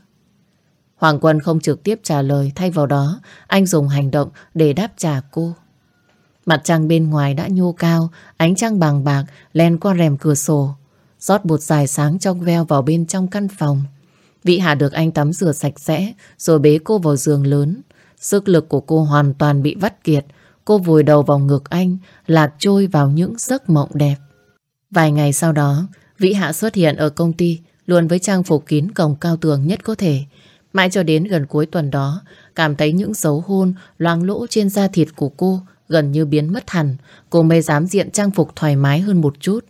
Speaker 1: Hoàng Quân không trực tiếp trả lời, thay vào đó anh dùng hành động để đáp trả cô. Mặt trăng bên ngoài đã nhô cao, ánh trăng bằng bạc len qua rèm cửa sổ, rót bột dài sáng trong veo vào bên trong căn phòng. Vị Hạ được anh tắm rửa sạch sẽ, rồi bế cô vào giường lớn. Sức lực của cô hoàn toàn bị vắt kiệt, cô vùi đầu vào ngực anh, lạc trôi vào những giấc mộng đẹp. Vài ngày sau đó, Vĩ Hạ xuất hiện ở công ty, luôn với trang phục kín cổng cao tường nhất có thể. Mãi cho đến gần cuối tuần đó, cảm thấy những dấu hôn loang lỗ trên da thịt của cô gần như biến mất hẳn, cô mới dám diện trang phục thoải mái hơn một chút.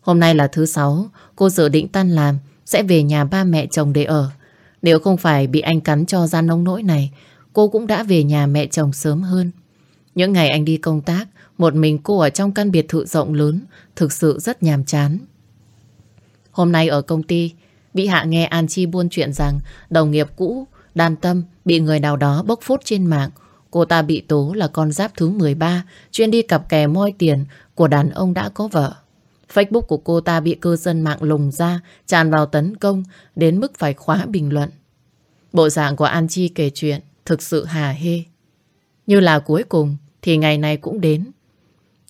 Speaker 1: Hôm nay là thứ sáu, cô dự định tan làm, sẽ về nhà ba mẹ chồng để ở. Nếu không phải bị anh cắn cho ra nông nỗi này, cô cũng đã về nhà mẹ chồng sớm hơn. Những ngày anh đi công tác, một mình cô ở trong căn biệt thự rộng lớn, thực sự rất nhàm chán. Hôm nay ở công ty, bị hạ nghe An Chi buôn chuyện rằng đồng nghiệp cũ, đàn tâm, bị người nào đó bốc phốt trên mạng. Cô ta bị tố là con giáp thứ 13, chuyên đi cặp kè moi tiền của đàn ông đã có vợ. Facebook của cô ta bị cư dân mạng lùng ra, tràn vào tấn công, đến mức phải khóa bình luận. Bộ dạng của An Chi kể chuyện thực sự hà hê. Như là cuối cùng thì ngày này cũng đến.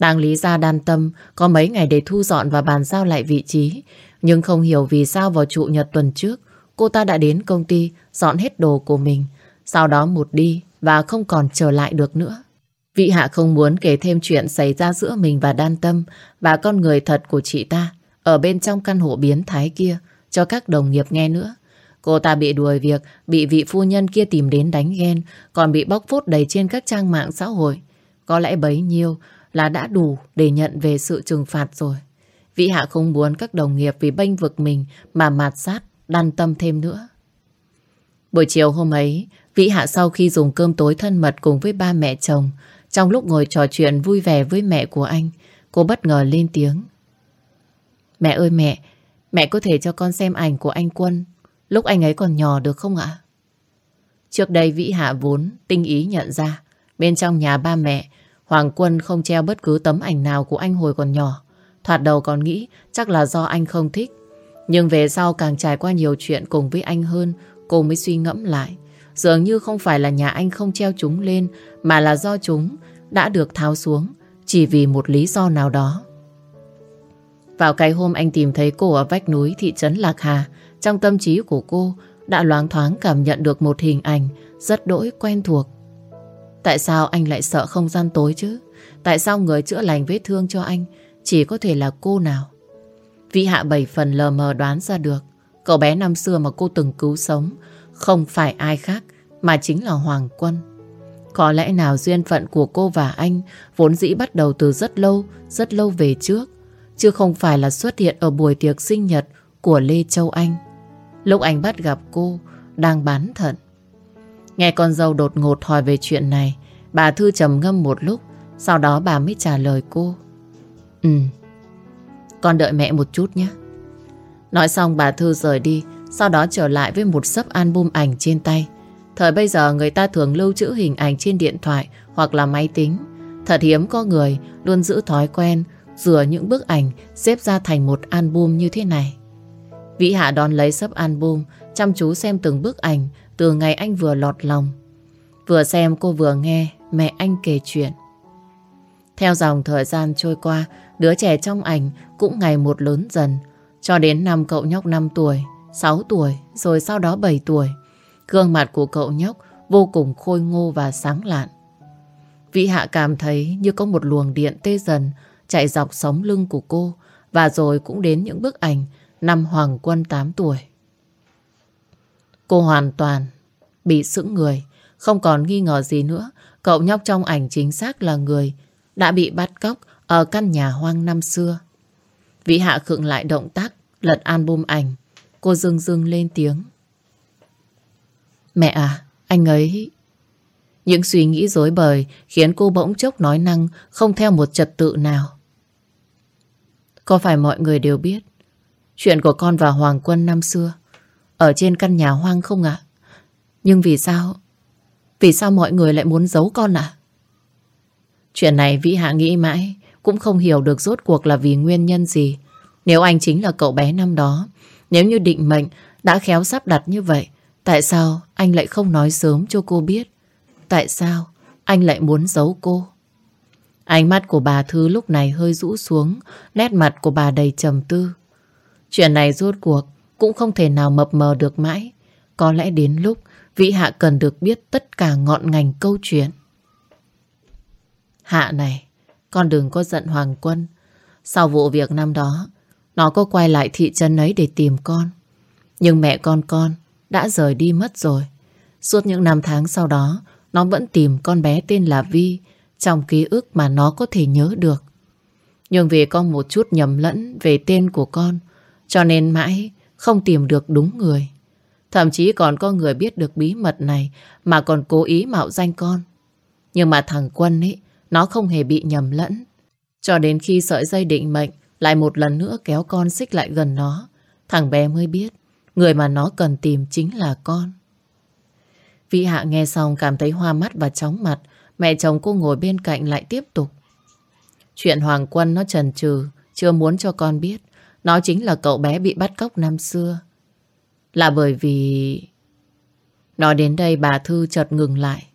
Speaker 1: Đang lý ra đan tâm có mấy ngày để thu dọn và bàn giao lại vị trí. Nhưng không hiểu vì sao vào trụ nhật tuần trước cô ta đã đến công ty dọn hết đồ của mình. Sau đó một đi và không còn trở lại được nữa. Vị Hạ không muốn kể thêm chuyện xảy ra giữa mình và Đan Tâm và con người thật của chị ta ở bên trong căn hộ biến thái kia cho các đồng nghiệp nghe nữa. Cô ta bị đuổi việc, bị vị phu nhân kia tìm đến đánh ghen, còn bị bóc phốt đầy trên các trang mạng xã hội. Có lẽ bấy nhiêu là đã đủ để nhận về sự trừng phạt rồi. Vị Hạ không muốn các đồng nghiệp vì bênh vực mình mà mạt sát, đan tâm thêm nữa. Buổi chiều hôm ấy, Vĩ Hạ sau khi dùng cơm tối thân mật cùng với ba mẹ chồng, trong lúc ngồi trò chuyện vui vẻ với mẹ của anh, cô bất ngờ lên tiếng. Mẹ ơi mẹ, mẹ có thể cho con xem ảnh của anh Quân lúc anh ấy còn nhỏ được không ạ? Trước đây Vĩ Hạ vốn tinh ý nhận ra bên trong nhà ba mẹ Hoàng Quân không treo bất cứ tấm ảnh nào của anh hồi còn nhỏ. Thoạt đầu còn nghĩ chắc là do anh không thích. Nhưng về sau càng trải qua nhiều chuyện cùng với anh hơn, cô mới suy ngẫm lại. Dường như không phải là nhà anh không treo chúng lên, mà là do chúng đã được tháo xuống, chỉ vì một lý do nào đó. Vào cái hôm anh tìm thấy cô ở vách núi thị trấn Lạc Hà, trong tâm trí của cô đã loáng thoáng cảm nhận được một hình ảnh rất đỗi quen thuộc. Tại sao anh lại sợ không gian tối chứ? Tại sao người chữa lành vết thương cho anh chỉ có thể là cô nào? Vị hạ bảy phần lờ mờ đoán ra được cậu bé năm xưa mà cô từng cứu sống không phải ai khác mà chính là Hoàng Quân. Có lẽ nào duyên phận của cô và anh vốn dĩ bắt đầu từ rất lâu, rất lâu về trước, chứ không phải là xuất hiện ở buổi tiệc sinh nhật của Lê Châu Anh. Lúc anh bắt gặp cô đang bán thận. Nghe con dâu đột ngột hỏi về chuyện này, bà Thư trầm ngâm một lúc, sau đó bà mới trả lời cô. Ừ, con đợi mẹ một chút nhé. Nói xong bà Thư rời đi, sau đó trở lại với một sấp album ảnh trên tay. Thời bây giờ người ta thường lưu trữ hình ảnh trên điện thoại hoặc là máy tính. Thật hiếm có người luôn giữ thói quen rửa những bức ảnh xếp ra thành một album như thế này. Vĩ Hạ đón lấy sấp album, chăm chú xem từng bức ảnh từ ngày anh vừa lọt lòng. Vừa xem cô vừa nghe mẹ anh kể chuyện. Theo dòng thời gian trôi qua, đứa trẻ trong ảnh cũng ngày một lớn dần, cho đến năm cậu nhóc 5 tuổi, 6 tuổi, rồi sau đó 7 tuổi. Gương mặt của cậu nhóc vô cùng khôi ngô và sáng lạn. Vĩ Hạ cảm thấy như có một luồng điện tê dần chạy dọc sống lưng của cô và rồi cũng đến những bức ảnh năm Hoàng Quân 8 tuổi. Cô hoàn toàn bị sững người, không còn nghi ngờ gì nữa. Cậu nhóc trong ảnh chính xác là người đã bị bắt cóc ở căn nhà hoang năm xưa. Vĩ Hạ khựng lại động tác, lật album ảnh. Cô dưng dưng lên tiếng. Mẹ à, anh ấy... Những suy nghĩ dối bời khiến cô bỗng chốc nói năng không theo một trật tự nào. Có phải mọi người đều biết chuyện của con và Hoàng Quân năm xưa ở trên căn nhà hoang không ạ? Nhưng vì sao? Vì sao mọi người lại muốn giấu con ạ? Chuyện này Vĩ Hạ nghĩ mãi cũng không hiểu được rốt cuộc là vì nguyên nhân gì. Nếu anh chính là cậu bé năm đó, nếu như định mệnh đã khéo sắp đặt như vậy, tại sao anh lại không nói sớm cho cô biết? Tại sao anh lại muốn giấu cô? Ánh mắt của bà Thư lúc này hơi rũ xuống, nét mặt của bà đầy trầm tư. Chuyện này rốt cuộc cũng không thể nào mập mờ được mãi. Có lẽ đến lúc Vĩ Hạ cần được biết tất cả ngọn ngành câu chuyện. Hạ này, con đừng có giận Hoàng Quân. Sau vụ việc năm đó, nó có quay lại thị trấn ấy để tìm con. Nhưng mẹ con con đã rời đi mất rồi. Suốt những năm tháng sau đó, nó vẫn tìm con bé tên là Vi trong ký ức mà nó có thể nhớ được. Nhưng vì có một chút nhầm lẫn về tên của con, cho nên mãi không tìm được đúng người. Thậm chí còn có người biết được bí mật này mà còn cố ý mạo danh con. Nhưng mà thằng Quân ấy, nó không hề bị nhầm lẫn. Cho đến khi sợi dây định mệnh lại một lần nữa kéo con xích lại gần nó, thằng bé mới biết người mà nó cần tìm chính là con. Vị Hạ nghe xong cảm thấy hoa mắt và chóng mặt. Mẹ chồng cô ngồi bên cạnh lại tiếp tục. Chuyện Hoàng Quân nó trần trừ, chưa muốn cho con biết. Nó chính là cậu bé bị bắt cóc năm xưa. Là bởi vì... Nói đến đây bà Thư chợt ngừng lại.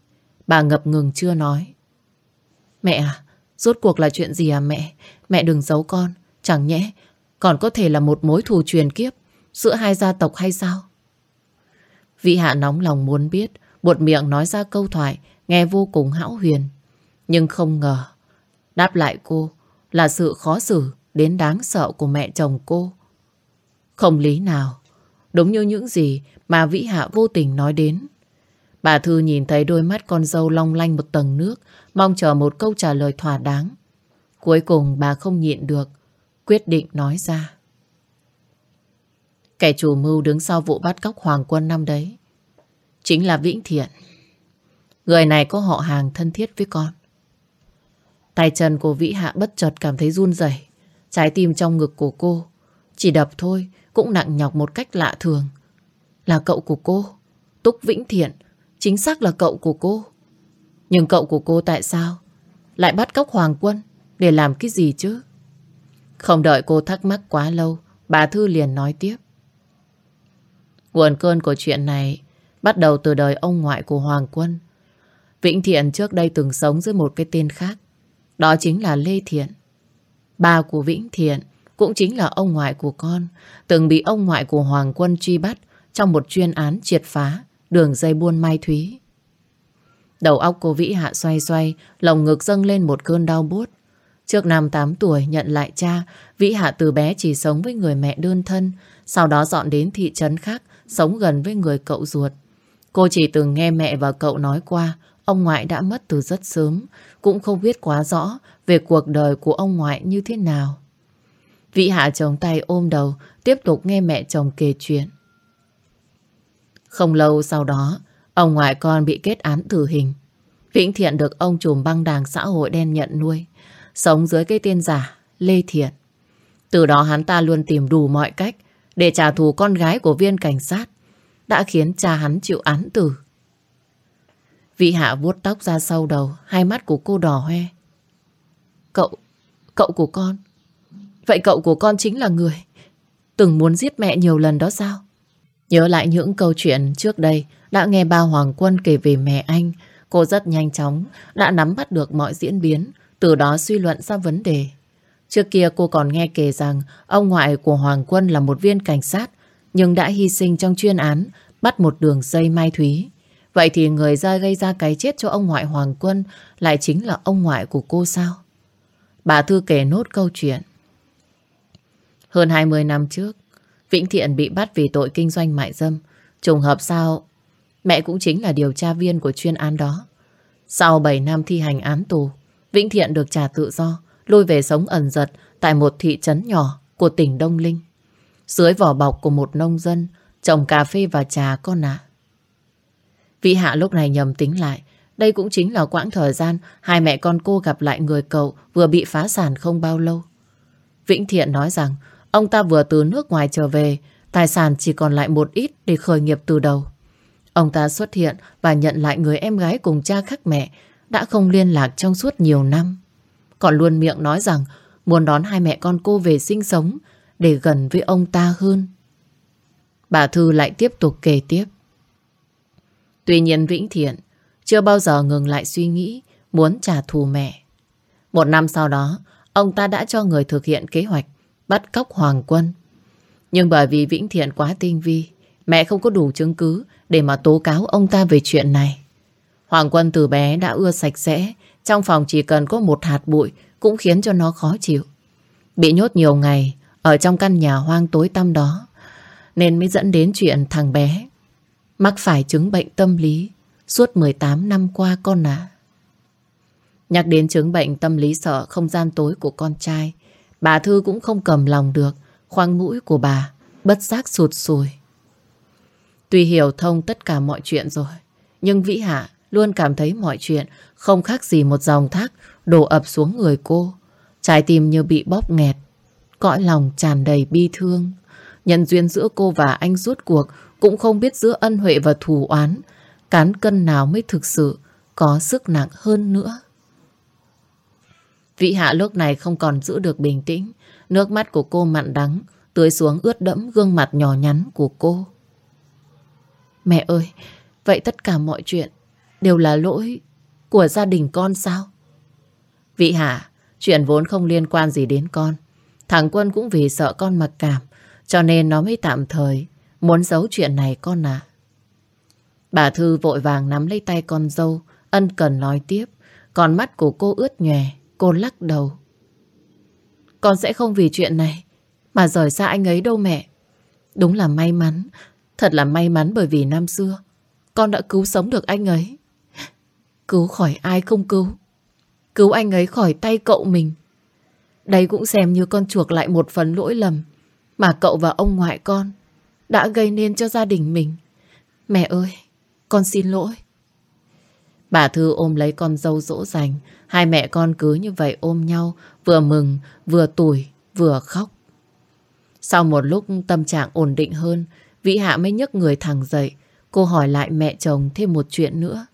Speaker 1: Bà ngập ngừng chưa nói. Mẹ à, rốt cuộc là chuyện gì à mẹ? Mẹ đừng giấu con. Chẳng nhẽ còn có thể là một mối thù truyền kiếp giữa hai gia tộc hay sao? Vị hạ nóng lòng muốn biết, buột miệng nói ra câu thoại, nghe vô cùng hão huyền. Nhưng không ngờ, đáp lại cô là sự khó xử đến đáng sợ của mẹ chồng cô. Không lý nào, đúng như những gì mà Vĩ Hạ vô tình nói đến. Bà Thư nhìn thấy đôi mắt con dâu long lanh một tầng nước, mong chờ một câu trả lời thỏa đáng. Cuối cùng bà không nhịn được, quyết định nói ra. Kẻ chủ mưu đứng sau vụ bắt cóc Hoàng Quân năm đấy chính là Vĩnh Thiện. Người này có họ hàng thân thiết với con. Tay chân của Vĩ Hạ bất chợt cảm thấy run rẩy, trái tim trong ngực của cô chỉ đập thôi cũng nặng nhọc một cách lạ thường. Là cậu của cô, Túc Vĩnh Thiện, chính xác là cậu của cô. Nhưng cậu của cô tại sao lại bắt cóc Hoàng Quân để làm cái gì chứ? Không đợi cô thắc mắc quá lâu, bà Thư liền nói tiếp. Nguồn cơn của chuyện này bắt đầu từ đời ông ngoại của Hoàng Quân. Vĩnh Thiện trước đây từng sống dưới một cái tên khác. Đó chính là Lê Thiện. Ba của Vĩnh Thiện cũng chính là ông ngoại của con, từng bị ông ngoại của Hoàng Quân truy bắt trong một chuyên án triệt phá đường dây buôn mai thúy. Đầu óc cô Vĩ Hạ xoay xoay, lồng ngực dâng lên một cơn đau buốt. Trước năm 8 tuổi nhận lại cha, Vĩ Hạ từ bé chỉ sống với người mẹ đơn thân, sau đó dọn đến thị trấn khác, sống gần với người cậu ruột. Cô chỉ từng nghe mẹ và cậu nói qua, ông ngoại đã mất từ rất sớm, cũng không biết quá rõ về cuộc đời của ông ngoại như thế nào. Vĩ Hạ chồng tay ôm đầu, tiếp tục nghe mẹ chồng kể chuyện. Không lâu sau đó, ông ngoại con bị kết án tử hình. Vĩnh Thiện được ông trùm băng đảng xã hội đen nhận nuôi, sống dưới cái tên giả Lê Thiện. Từ đó hắn ta luôn tìm đủ mọi cách để trả thù con gái của viên cảnh sát đã khiến cha hắn chịu án tử. Vị hạ vuốt tóc ra sau đầu, hai mắt của cô đỏ hoe. Cậu, cậu của con. Vậy cậu của con chính là người. từng muốn giết mẹ nhiều lần đó sao? Nhớ lại những câu chuyện trước đây đã nghe ba Hoàng Quân kể về mẹ anh, cô rất nhanh chóng đã nắm bắt được mọi diễn biến, từ đó suy luận ra vấn đề. Trước kia cô còn nghe kể rằng ông ngoại của Hoàng Quân là một viên cảnh sát, nhưng đã hy sinh trong chuyên án bắt một đường dây mai thúy. Vậy thì người ra gây ra cái chết cho ông ngoại Hoàng Quân lại chính là ông ngoại của cô sao? Bà Thư kể nốt câu chuyện. Hơn 20 năm trước, Vĩnh Thiện bị bắt vì tội kinh doanh mại dâm. Trùng hợp sao, mẹ cũng chính là điều tra viên của chuyên án đó. Sau 7 năm thi hành án tù, Vĩnh Thiện được trả tự do, lôi về sống ẩn giật tại một thị trấn nhỏ của tỉnh Đông Linh. Dưới vỏ bọc của một nông dân, trồng cà phê và trà con ạ. À. Vị Hạ lúc này nhầm tính lại, đây cũng chính là quãng thời gian hai mẹ con cô gặp lại người cậu vừa bị phá sản không bao lâu. Vĩnh Thiện nói rằng ông ta vừa từ nước ngoài trở về, tài sản chỉ còn lại một ít để khởi nghiệp từ đầu. Ông ta xuất hiện và nhận lại người em gái cùng cha khác mẹ đã không liên lạc trong suốt nhiều năm. Còn luôn miệng nói rằng muốn đón hai mẹ con cô về sinh sống để gần với ông ta hơn. Bà Thư lại tiếp tục kể tiếp. Tuy nhiên Vĩnh Thiện chưa bao giờ ngừng lại suy nghĩ muốn trả thù mẹ. Một năm sau đó, ông ta đã cho người thực hiện kế hoạch bắt cóc Hoàng Quân. Nhưng bởi vì Vĩnh Thiện quá tinh vi, mẹ không có đủ chứng cứ để mà tố cáo ông ta về chuyện này. Hoàng Quân từ bé đã ưa sạch sẽ, trong phòng chỉ cần có một hạt bụi cũng khiến cho nó khó chịu. Bị nhốt nhiều ngày ở trong căn nhà hoang tối tăm đó, nên mới dẫn đến chuyện thằng bé mắc phải chứng bệnh tâm lý suốt 18 năm qua con ạ. Nhắc đến chứng bệnh tâm lý sợ không gian tối của con trai, bà Thư cũng không cầm lòng được, khoang mũi của bà bất giác sụt sùi. Tuy hiểu thông tất cả mọi chuyện rồi, nhưng Vĩ Hạ luôn cảm thấy mọi chuyện không khác gì một dòng thác đổ ập xuống người cô. Trái tim như bị bóp nghẹt, cõi lòng tràn đầy bi thương. Nhân duyên giữa cô và anh rút cuộc cũng không biết giữa ân huệ và thù oán, cán cân nào mới thực sự có sức nặng hơn nữa. Vị Hạ lúc này không còn giữ được bình tĩnh, nước mắt của cô mặn đắng, tưới xuống ướt đẫm gương mặt nhỏ nhắn của cô. Mẹ ơi, vậy tất cả mọi chuyện đều là lỗi của gia đình con sao? Vị Hạ, chuyện vốn không liên quan gì đến con. Thằng Quân cũng vì sợ con mặc cảm, cho nên nó mới tạm thời muốn giấu chuyện này con à. Bà Thư vội vàng nắm lấy tay con dâu, ân cần nói tiếp. Còn mắt của cô ướt nhòe, cô lắc đầu. Con sẽ không vì chuyện này mà rời xa anh ấy đâu mẹ. Đúng là may mắn, thật là may mắn bởi vì năm xưa con đã cứu sống được anh ấy. Cứu khỏi ai không cứu. Cứu anh ấy khỏi tay cậu mình. Đây cũng xem như con chuộc lại một phần lỗi lầm mà cậu và ông ngoại con đã gây nên cho gia đình mình. Mẹ ơi, con xin lỗi. Bà Thư ôm lấy con dâu dỗ dành. Hai mẹ con cứ như vậy ôm nhau, vừa mừng, vừa tủi, vừa khóc. Sau một lúc tâm trạng ổn định hơn, Vĩ Hạ mới nhấc người thẳng dậy. Cô hỏi lại mẹ chồng thêm một chuyện nữa.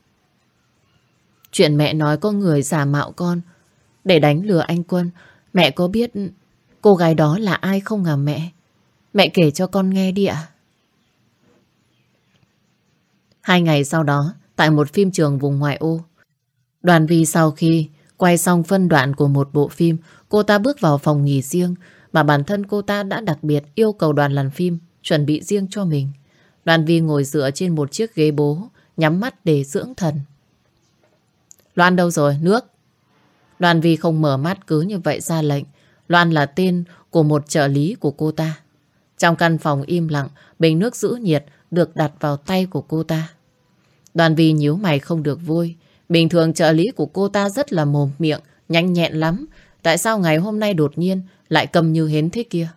Speaker 1: Chuyện mẹ nói có người giả mạo con để đánh lừa anh Quân. Mẹ có biết cô gái đó là ai không à mẹ? Mẹ kể cho con nghe đi ạ. Hai ngày sau đó, tại một phim trường vùng ngoại ô, đoàn vi sau khi quay xong phân đoạn của một bộ phim, cô ta bước vào phòng nghỉ riêng mà bản thân cô ta đã đặc biệt yêu cầu đoàn làm phim chuẩn bị riêng cho mình. Đoàn vi ngồi dựa trên một chiếc ghế bố, nhắm mắt để dưỡng thần. Loan đâu rồi? Nước. Đoàn vi không mở mắt cứ như vậy ra lệnh. Loan là tên của một trợ lý của cô ta. Trong căn phòng im lặng, bình nước giữ nhiệt được đặt vào tay của cô ta. Đoàn vi nhíu mày không được vui. Bình thường trợ lý của cô ta rất là mồm miệng, nhanh nhẹn lắm. Tại sao ngày hôm nay đột nhiên lại cầm như hến thế kia?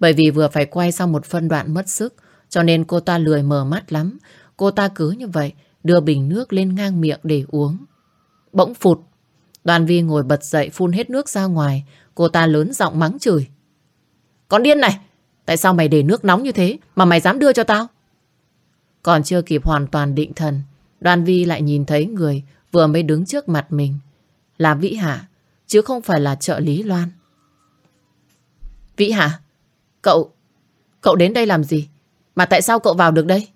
Speaker 1: Bởi vì vừa phải quay xong một phân đoạn mất sức, cho nên cô ta lười mở mắt lắm. Cô ta cứ như vậy, đưa bình nước lên ngang miệng để uống. Bỗng phụt, đoàn vi ngồi bật dậy phun hết nước ra ngoài. Cô ta lớn giọng mắng chửi. Con điên này, tại sao mày để nước nóng như thế mà mày dám đưa cho tao? Còn chưa kịp hoàn toàn định thần, đoàn vi lại nhìn thấy người vừa mới đứng trước mặt mình. Là Vĩ Hạ, chứ không phải là trợ lý Loan. Vĩ Hạ, cậu, Cậu đến đây làm gì? Mà tại sao cậu vào được đây?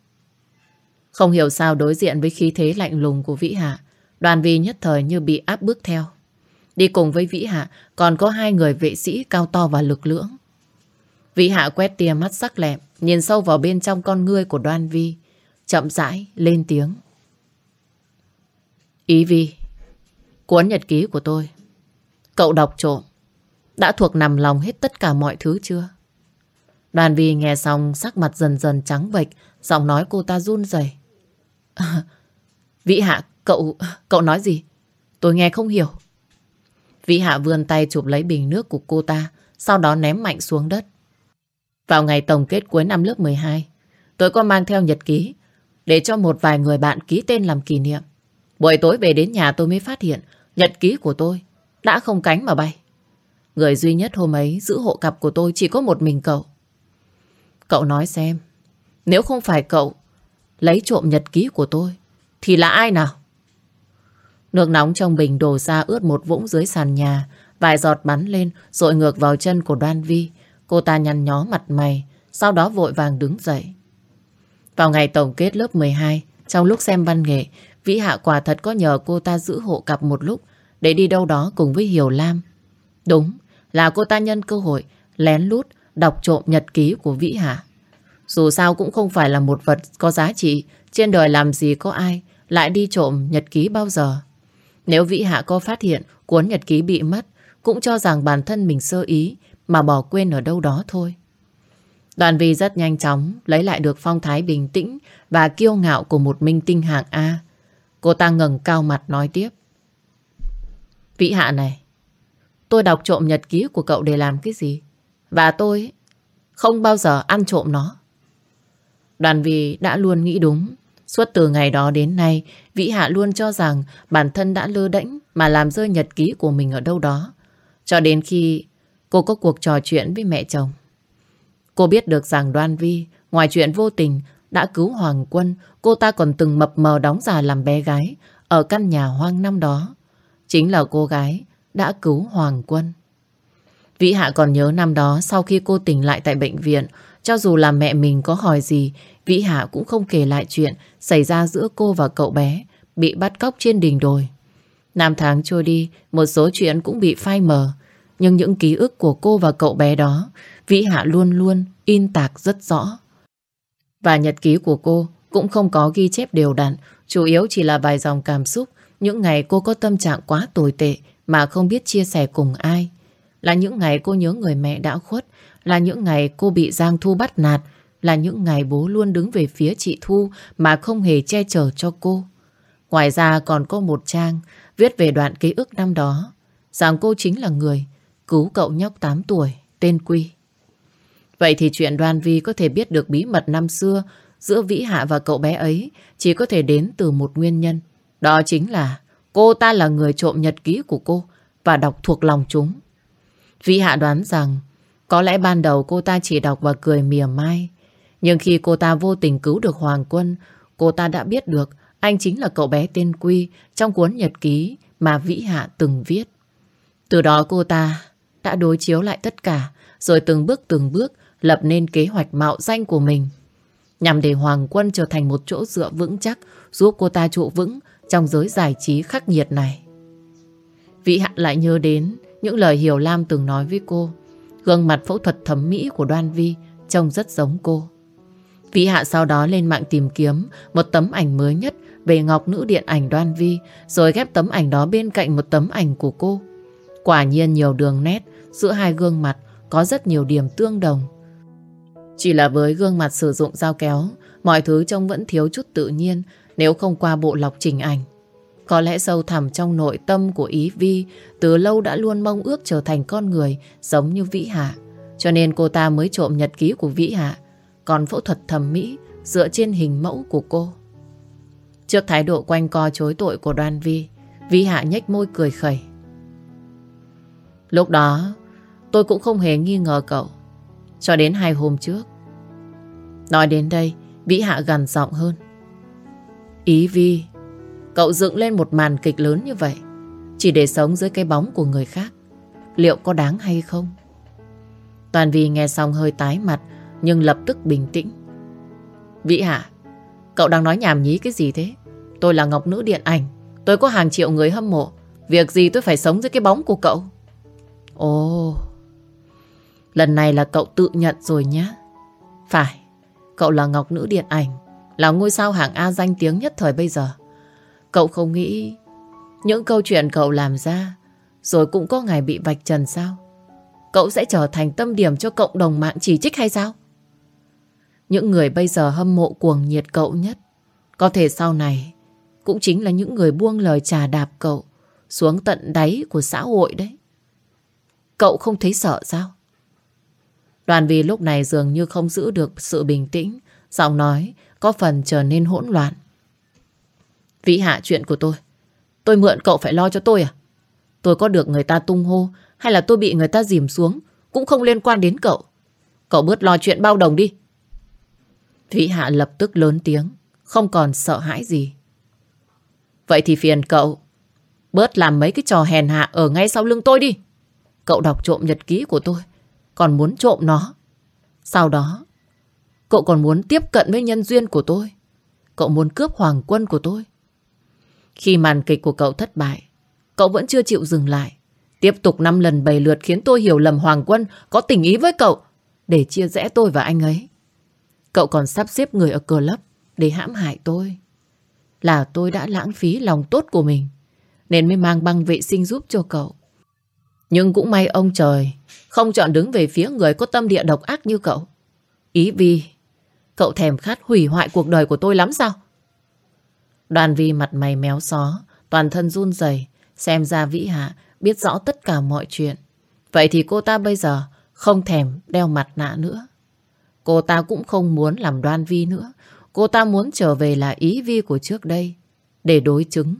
Speaker 1: Không hiểu sao đối diện với khí thế lạnh lùng của Vĩ Hạ, đoàn vi nhất thời như bị áp bức theo. Đi cùng với Vĩ Hạ còn có hai người vệ sĩ cao to và lực lưỡng. Vĩ Hạ quét tia mắt sắc lẹm, nhìn sâu vào bên trong con ngươi của đoan vi, chậm rãi lên tiếng. Ý Vi, cuốn nhật ký của tôi, cậu đọc trộm, đã thuộc nằm lòng hết tất cả mọi thứ chưa? Đoàn Vi nghe xong sắc mặt dần dần trắng bệch, giọng nói cô ta run rẩy. À, Vĩ Hạ, cậu, cậu nói gì? Tôi nghe không hiểu. Vĩ Hạ vươn tay chụp lấy bình nước của cô ta, sau đó ném mạnh xuống đất. Vào ngày tổng kết cuối năm lớp 12, tôi có mang theo nhật ký để cho một vài người bạn ký tên làm kỷ niệm. Buổi tối về đến nhà tôi mới phát hiện nhật ký của tôi đã không cánh mà bay. Người duy nhất hôm ấy giữ hộ cặp của tôi chỉ có một mình cậu. Cậu nói xem, nếu không phải cậu lấy trộm nhật ký của tôi, thì là ai nào? Nước nóng trong bình đổ ra ướt một vũng dưới sàn nhà, vài giọt bắn lên rồi ngược vào chân của Đoan Vi. Cô ta nhăn nhó mặt mày, sau đó vội vàng đứng dậy. Vào ngày tổng kết lớp 12, trong lúc xem văn nghệ, Vĩ Hạ quả thật có nhờ cô ta giữ hộ cặp một lúc để đi đâu đó cùng với Hiểu Lam. Đúng là cô ta nhân cơ hội lén lút đọc trộm nhật ký của Vĩ Hạ. Dù sao cũng không phải là một vật có giá trị, trên đời làm gì có ai lại đi trộm nhật ký bao giờ. Nếu Vĩ Hạ có phát hiện cuốn nhật ký bị mất, cũng cho rằng bản thân mình sơ ý mà bỏ quên ở đâu đó thôi. Đoàn Vi rất nhanh chóng lấy lại được phong thái bình tĩnh và kiêu ngạo của một minh tinh hạng A. Cô ta ngẩng cao mặt nói tiếp. Vĩ Hạ này, tôi đọc trộm nhật ký của cậu để làm cái gì? Và tôi không bao giờ ăn trộm nó. Đoàn Vi đã luôn nghĩ đúng. Suốt từ ngày đó đến nay, Vĩ Hạ luôn cho rằng bản thân đã lơ đễnh mà làm rơi nhật ký của mình ở đâu đó. Cho đến khi cô có cuộc trò chuyện với mẹ chồng. Cô biết được rằng Đoan Vi, ngoài chuyện vô tình, đã cứu Hoàng Quân, cô ta còn từng mập mờ đóng giả làm bé gái ở căn nhà hoang năm đó. Chính là cô gái đã cứu Hoàng Quân. Vĩ Hạ còn nhớ năm đó sau khi cô tỉnh lại tại bệnh viện, cho dù là mẹ mình có hỏi gì, Vĩ Hạ cũng không kể lại chuyện xảy ra giữa cô và cậu bé bị bắt cóc trên đỉnh đồi. Năm tháng trôi đi, một số chuyện cũng bị phai mờ. Nhưng những ký ức của cô và cậu bé đó, Vĩ Hạ luôn luôn in tạc rất rõ. Và nhật ký của cô cũng không có ghi chép đều đặn, chủ yếu chỉ là vài dòng cảm xúc, những ngày cô có tâm trạng quá tồi tệ mà không biết chia sẻ cùng ai. Là những ngày cô nhớ người mẹ đã khuất, là những ngày cô bị Giang Thu bắt nạt, là những ngày bố luôn đứng về phía chị Thu mà không hề che chở cho cô. Ngoài ra còn có một trang viết về đoạn ký ức năm đó, rằng cô chính là người cứu cậu nhóc 8 tuổi, tên Quy. Vậy thì chuyện Đoan Vi có thể biết được bí mật năm xưa giữa Vĩ Hạ và cậu bé ấy chỉ có thể đến từ một nguyên nhân. Đó chính là cô ta là người trộm nhật ký của cô và đọc thuộc lòng chúng. Vĩ Hạ đoán rằng có lẽ ban đầu cô ta chỉ đọc và cười mỉa mai. Nhưng khi cô ta vô tình cứu được Hoàng Quân, cô ta đã biết được anh chính là cậu bé tên Quy trong cuốn nhật ký mà Vĩ Hạ từng viết. Từ đó cô ta đã đối chiếu lại tất cả, rồi từng bước từng bước lập nên kế hoạch mạo danh của mình. Nhằm để Hoàng Quân trở thành một chỗ dựa vững chắc, giúp cô ta trụ vững trong giới giải trí khắc nghiệt này. Vĩ Hạn lại nhớ đến những lời Hiểu Lam từng nói với cô. Gương mặt phẫu thuật thẩm mỹ của Đoan Vi trông rất giống cô. Vĩ Hạ sau đó lên mạng tìm kiếm một tấm ảnh mới nhất về Ngọc Nữ Điện ảnh Đoan Vi, rồi ghép tấm ảnh đó bên cạnh một tấm ảnh của cô. Quả nhiên nhiều đường nét giữa hai gương mặt có rất nhiều điểm tương đồng. Chỉ là với gương mặt sử dụng dao kéo, mọi thứ trông vẫn thiếu chút tự nhiên nếu không qua bộ lọc trình ảnh. Có lẽ sâu thẳm trong nội tâm của Ý Vi từ lâu đã luôn mong ước trở thành con người giống như Vĩ Hạ. Cho nên cô ta mới trộm nhật ký của Vĩ Hạ, còn phẫu thuật thẩm mỹ dựa trên hình mẫu của cô. Trước thái độ quanh co chối tội của Đoan Vi, Vĩ Hạ nhếch môi cười khẩy. Lúc đó, tôi cũng không hề nghi ngờ cậu. Cho đến hai hôm trước. Nói đến đây, Vĩ Hạ gần giọng hơn. Ý Vi, cậu dựng lên một màn kịch lớn như vậy, chỉ để sống dưới cái bóng của người khác. Liệu có đáng hay không? Toàn vì nghe xong hơi tái mặt, nhưng lập tức bình tĩnh. Vĩ Hạ, cậu đang nói nhảm nhí cái gì thế? Tôi là Ngọc Nữ Điện Ảnh, tôi có hàng triệu người hâm mộ. Việc gì tôi phải sống dưới cái bóng của cậu? Ồ, lần này là cậu tự nhận rồi nhé. Phải, cậu là Ngọc Nữ Điện Ảnh, là ngôi sao hạng A danh tiếng nhất thời bây giờ. Cậu không nghĩ những câu chuyện cậu làm ra rồi cũng có ngày bị vạch trần sao? Cậu sẽ trở thành tâm điểm cho cộng đồng mạng chỉ trích hay sao? Những người bây giờ hâm mộ cuồng nhiệt cậu nhất có thể sau này cũng chính là những người buông lời trà đạp cậu xuống tận đáy của xã hội đấy. Cậu không thấy sợ sao? Đoàn vì lúc này dường như không giữ được sự bình tĩnh, giọng nói có phần trở nên hỗn loạn. Vĩ hạ chuyện của tôi. Tôi mượn cậu phải lo cho tôi à? Tôi có được người ta tung hô hay là tôi bị người ta dìm xuống cũng không liên quan đến cậu. Cậu bớt lo chuyện bao đồng đi. Vĩ Hạ lập tức lớn tiếng, không còn sợ hãi gì. Vậy thì phiền cậu, bớt làm mấy cái trò hèn hạ ở ngay sau lưng tôi đi. Cậu đọc trộm nhật ký của tôi, còn muốn trộm nó. Sau đó, cậu còn muốn tiếp cận với nhân duyên của tôi. Cậu muốn cướp hoàng quân của tôi. Khi màn kịch của cậu thất bại, cậu vẫn chưa chịu dừng lại. Tiếp tục năm lần bày lượt khiến tôi hiểu lầm Hoàng Quân có tình ý với cậu để chia rẽ tôi và anh ấy. Cậu còn sắp xếp người ở cờ lấp để hãm hại tôi. Là tôi đã lãng phí lòng tốt của mình nên mới mang băng vệ sinh giúp cho cậu. Nhưng cũng may ông trời không chọn đứng về phía người có tâm địa độc ác như cậu. Ý vi cậu thèm khát hủy hoại cuộc đời của tôi lắm sao? Đoàn vi mặt mày méo xó, toàn thân run rẩy, xem ra Vĩ Hạ biết rõ tất cả mọi chuyện. Vậy thì cô ta bây giờ không thèm đeo mặt nạ nữa. Cô ta cũng không muốn làm đoan vi nữa. Cô ta muốn trở về là ý vi của trước đây, để đối chứng.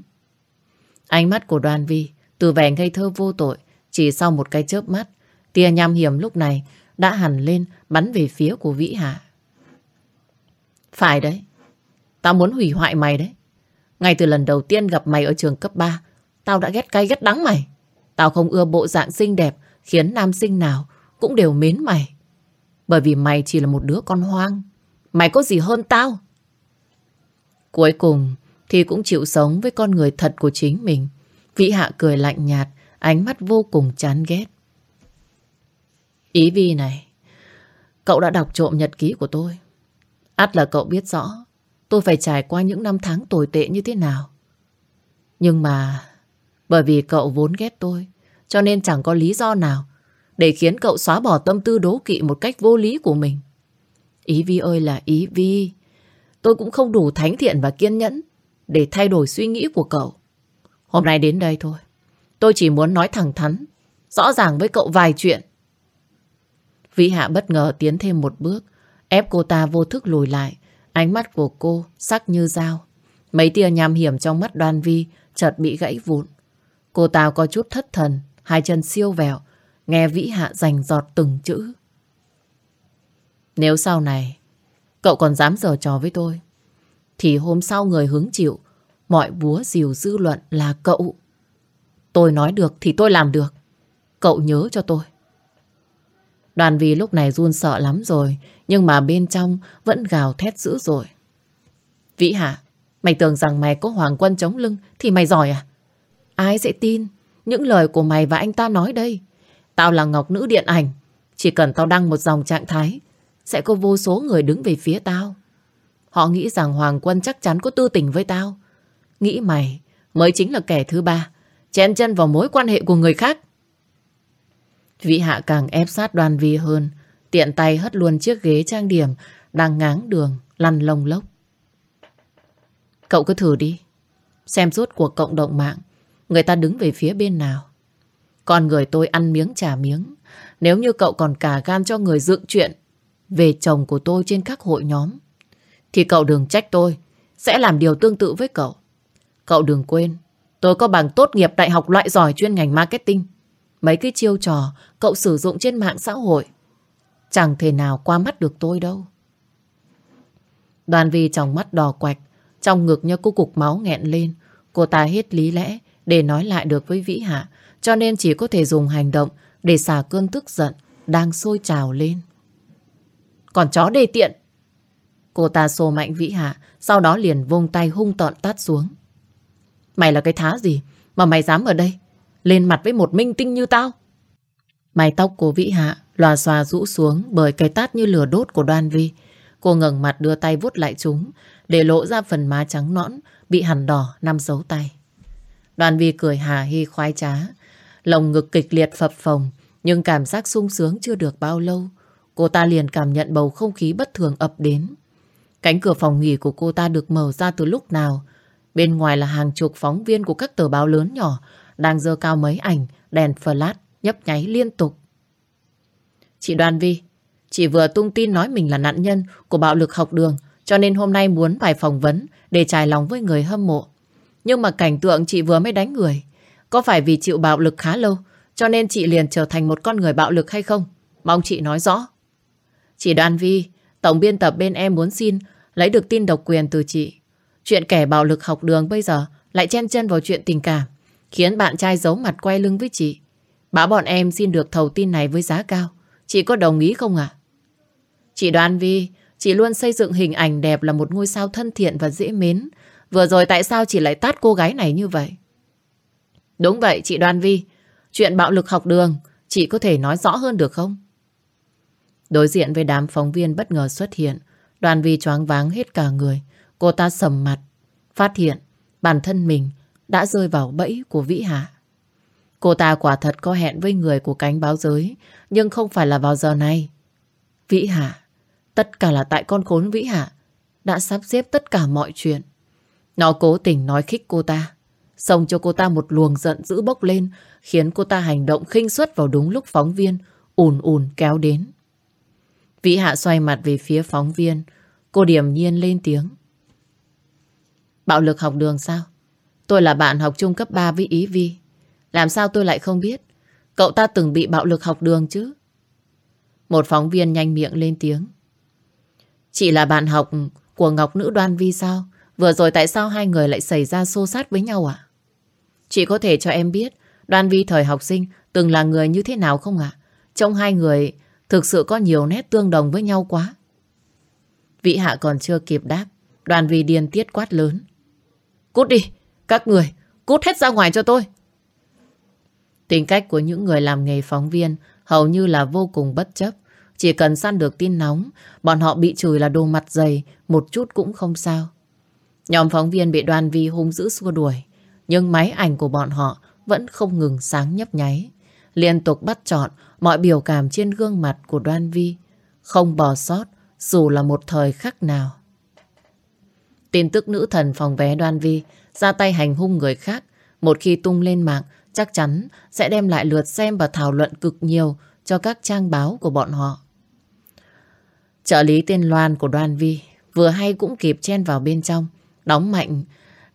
Speaker 1: Ánh mắt của đoan vi, từ vẻ ngây thơ vô tội, chỉ sau một cái chớp mắt, tia nham hiểm lúc này đã hẳn lên bắn về phía của Vĩ Hạ. Phải đấy, tao muốn hủy hoại mày đấy. Ngay từ lần đầu tiên gặp mày ở trường cấp 3, tao đã ghét cay ghét đắng mày. Tao không ưa bộ dạng xinh đẹp khiến nam sinh nào cũng đều mến mày. Bởi vì mày chỉ là một đứa con hoang. Mày có gì hơn tao? Cuối cùng thì cũng chịu sống với con người thật của chính mình. Vĩ Hạ cười lạnh nhạt, ánh mắt vô cùng chán ghét. Ý Vi này, cậu đã đọc trộm nhật ký của tôi. Át là cậu biết rõ tôi phải trải qua những năm tháng tồi tệ như thế nào. Nhưng mà bởi vì cậu vốn ghét tôi cho nên chẳng có lý do nào để khiến cậu xóa bỏ tâm tư đố kỵ một cách vô lý của mình. Ý Vi ơi là Ý Vi. Tôi cũng không đủ thánh thiện và kiên nhẫn để thay đổi suy nghĩ của cậu. Hôm nay đến đây thôi. Tôi chỉ muốn nói thẳng thắn, rõ ràng với cậu vài chuyện. Vĩ Hạ bất ngờ tiến thêm một bước, ép cô ta vô thức lùi lại. Ánh mắt của cô sắc như dao. Mấy tia nham hiểm trong mắt đoan vi chợt bị gãy vụn. Cô ta có chút thất thần, hai chân siêu vẹo, nghe Vĩ Hạ rành giọt từng chữ. Nếu sau này cậu còn dám giở trò với tôi, thì hôm sau người hứng chịu, mọi búa dìu dư luận là cậu. Tôi nói được thì tôi làm được. Cậu nhớ cho tôi. Đoàn vì lúc này run sợ lắm rồi, nhưng mà bên trong vẫn gào thét dữ dội. Vĩ Hạ, mày tưởng rằng mày có hoàng quân chống lưng thì mày giỏi à? Ai sẽ tin những lời của mày và anh ta nói đây? Tao là Ngọc Nữ Điện Ảnh. Chỉ cần tao đăng một dòng trạng thái, sẽ có vô số người đứng về phía tao. Họ nghĩ rằng Hoàng Quân chắc chắn có tư tình với tao. Nghĩ mày mới chính là kẻ thứ ba, chen chân vào mối quan hệ của người khác. Vị Hạ càng ép sát đoàn vi hơn, tiện tay hất luôn chiếc ghế trang điểm đang ngáng đường, lăn lông lốc. Cậu cứ thử đi, xem rốt cuộc cộng đồng mạng Người ta đứng về phía bên nào Con người tôi ăn miếng trả miếng Nếu như cậu còn cả gan cho người dựng chuyện Về chồng của tôi trên các hội nhóm Thì cậu đừng trách tôi Sẽ làm điều tương tự với cậu Cậu đừng quên Tôi có bằng tốt nghiệp đại học loại giỏi chuyên ngành marketing Mấy cái chiêu trò Cậu sử dụng trên mạng xã hội Chẳng thể nào qua mắt được tôi đâu Đoàn vi trong mắt đỏ quạch Trong ngực như cô cục máu nghẹn lên Cô ta hết lý lẽ để nói lại được với Vĩ Hạ, cho nên chỉ có thể dùng hành động để xả cơn tức giận đang sôi trào lên. còn chó đề tiện. Cô ta xô mạnh Vĩ Hạ, sau đó liền vung tay hung tợn tát xuống. Mày là cái thá gì mà mày dám ở đây? Lên mặt với một minh tinh như tao. Mái tóc của Vĩ Hạ lòa xòa rũ xuống bởi cái tát như lửa đốt của Đoan Vi. Cô ngẩng mặt đưa tay vuốt lại chúng, để lộ ra phần má trắng nõn, bị hằn đỏ năm dấu tay. Đoan Vi cười hà hi khoái trá, lồng ngực kịch liệt phập phồng, nhưng cảm giác sung sướng chưa được bao lâu. Cô ta liền cảm nhận bầu không khí bất thường ập đến. Cánh cửa phòng nghỉ của cô ta được mở ra từ lúc nào. Bên ngoài là hàng chục phóng viên của các tờ báo lớn nhỏ đang dơ cao mấy ảnh, đèn flash, nhấp nháy liên tục. Chị Đoàn Vi, chị vừa tung tin nói mình là nạn nhân của bạo lực học đường, cho nên hôm nay muốn bài phỏng vấn để trải lòng với người hâm mộ. Nhưng mà cảnh tượng chị vừa mới đánh người, có phải vì chịu bạo lực khá lâu, cho nên chị liền trở thành một con người bạo lực hay không? Mong chị nói rõ. Chị Đoàn Vi, tổng biên tập bên em muốn xin lấy được tin độc quyền từ chị. Chuyện kẻ bạo lực học đường bây giờ lại chen chân vào chuyện tình cảm, khiến bạn trai giấu mặt quay lưng với chị. Bảo bọn em xin được thầu tin này với giá cao. Chị có đồng ý không ạ? Chị Đoan Vi, chị luôn xây dựng hình ảnh đẹp là một ngôi sao thân thiện và dễ mến. Vừa rồi tại sao chị lại tát cô gái này như vậy? Đúng vậy, chị Đoan Vi. Chuyện bạo lực học đường, chị có thể nói rõ hơn được không? Đối diện với đám phóng viên bất ngờ xuất hiện, Đoàn Vi choáng váng hết cả người. Cô ta sầm mặt, phát hiện bản thân mình đã rơi vào bẫy của Vĩ Hạ. Cô ta quả thật có hẹn với người của cánh báo giới, nhưng không phải là vào giờ này. Vĩ Hạ, tất cả là tại con khốn Vĩ Hạ, đã sắp xếp tất cả mọi chuyện. Nó cố tình nói khích cô ta, xong cho cô ta một luồng giận dữ bốc lên, khiến cô ta hành động khinh suất vào đúng lúc phóng viên ùn ùn kéo đến. Vĩ Hạ xoay mặt về phía phóng viên, cô điềm nhiên lên tiếng. Bạo lực học đường sao? Tôi là bạn học chung cấp 3 với Ý Vi. Làm sao tôi lại không biết? Cậu ta từng bị bạo lực học đường chứ? Một phóng viên nhanh miệng lên tiếng. Chị là bạn học của Ngọc Nữ Đoan Vi sao? Vừa rồi tại sao hai người lại xảy ra xô sát với nhau ạ? Chị có thể cho em biết, Đoan Vi thời học sinh từng là người như thế nào không ạ? Trong hai người thực sự có nhiều nét tương đồng với nhau quá. Vị Hạ còn chưa kịp đáp. Đoàn Vi điên tiết quát lớn. Cút đi! Các người! Cút hết ra ngoài cho tôi! Tính cách của những người làm nghề phóng viên hầu như là vô cùng bất chấp. Chỉ cần săn được tin nóng, bọn họ bị chửi là đồ mặt dày, một chút cũng không sao. Nhóm phóng viên bị đoàn vi hung dữ xua đuổi, nhưng máy ảnh của bọn họ vẫn không ngừng sáng nhấp nháy. Liên tục bắt chọn mọi biểu cảm trên gương mặt của đoan vi, không bỏ sót dù là một thời khắc nào. Tin tức nữ thần phòng vé đoan vi ra tay hành hung người khác một khi tung lên mạng chắc chắn sẽ đem lại lượt xem và thảo luận cực nhiều cho các trang báo của bọn họ. Trợ lý tên Loan của Đoan Vi vừa hay cũng kịp chen vào bên trong, đóng mạnh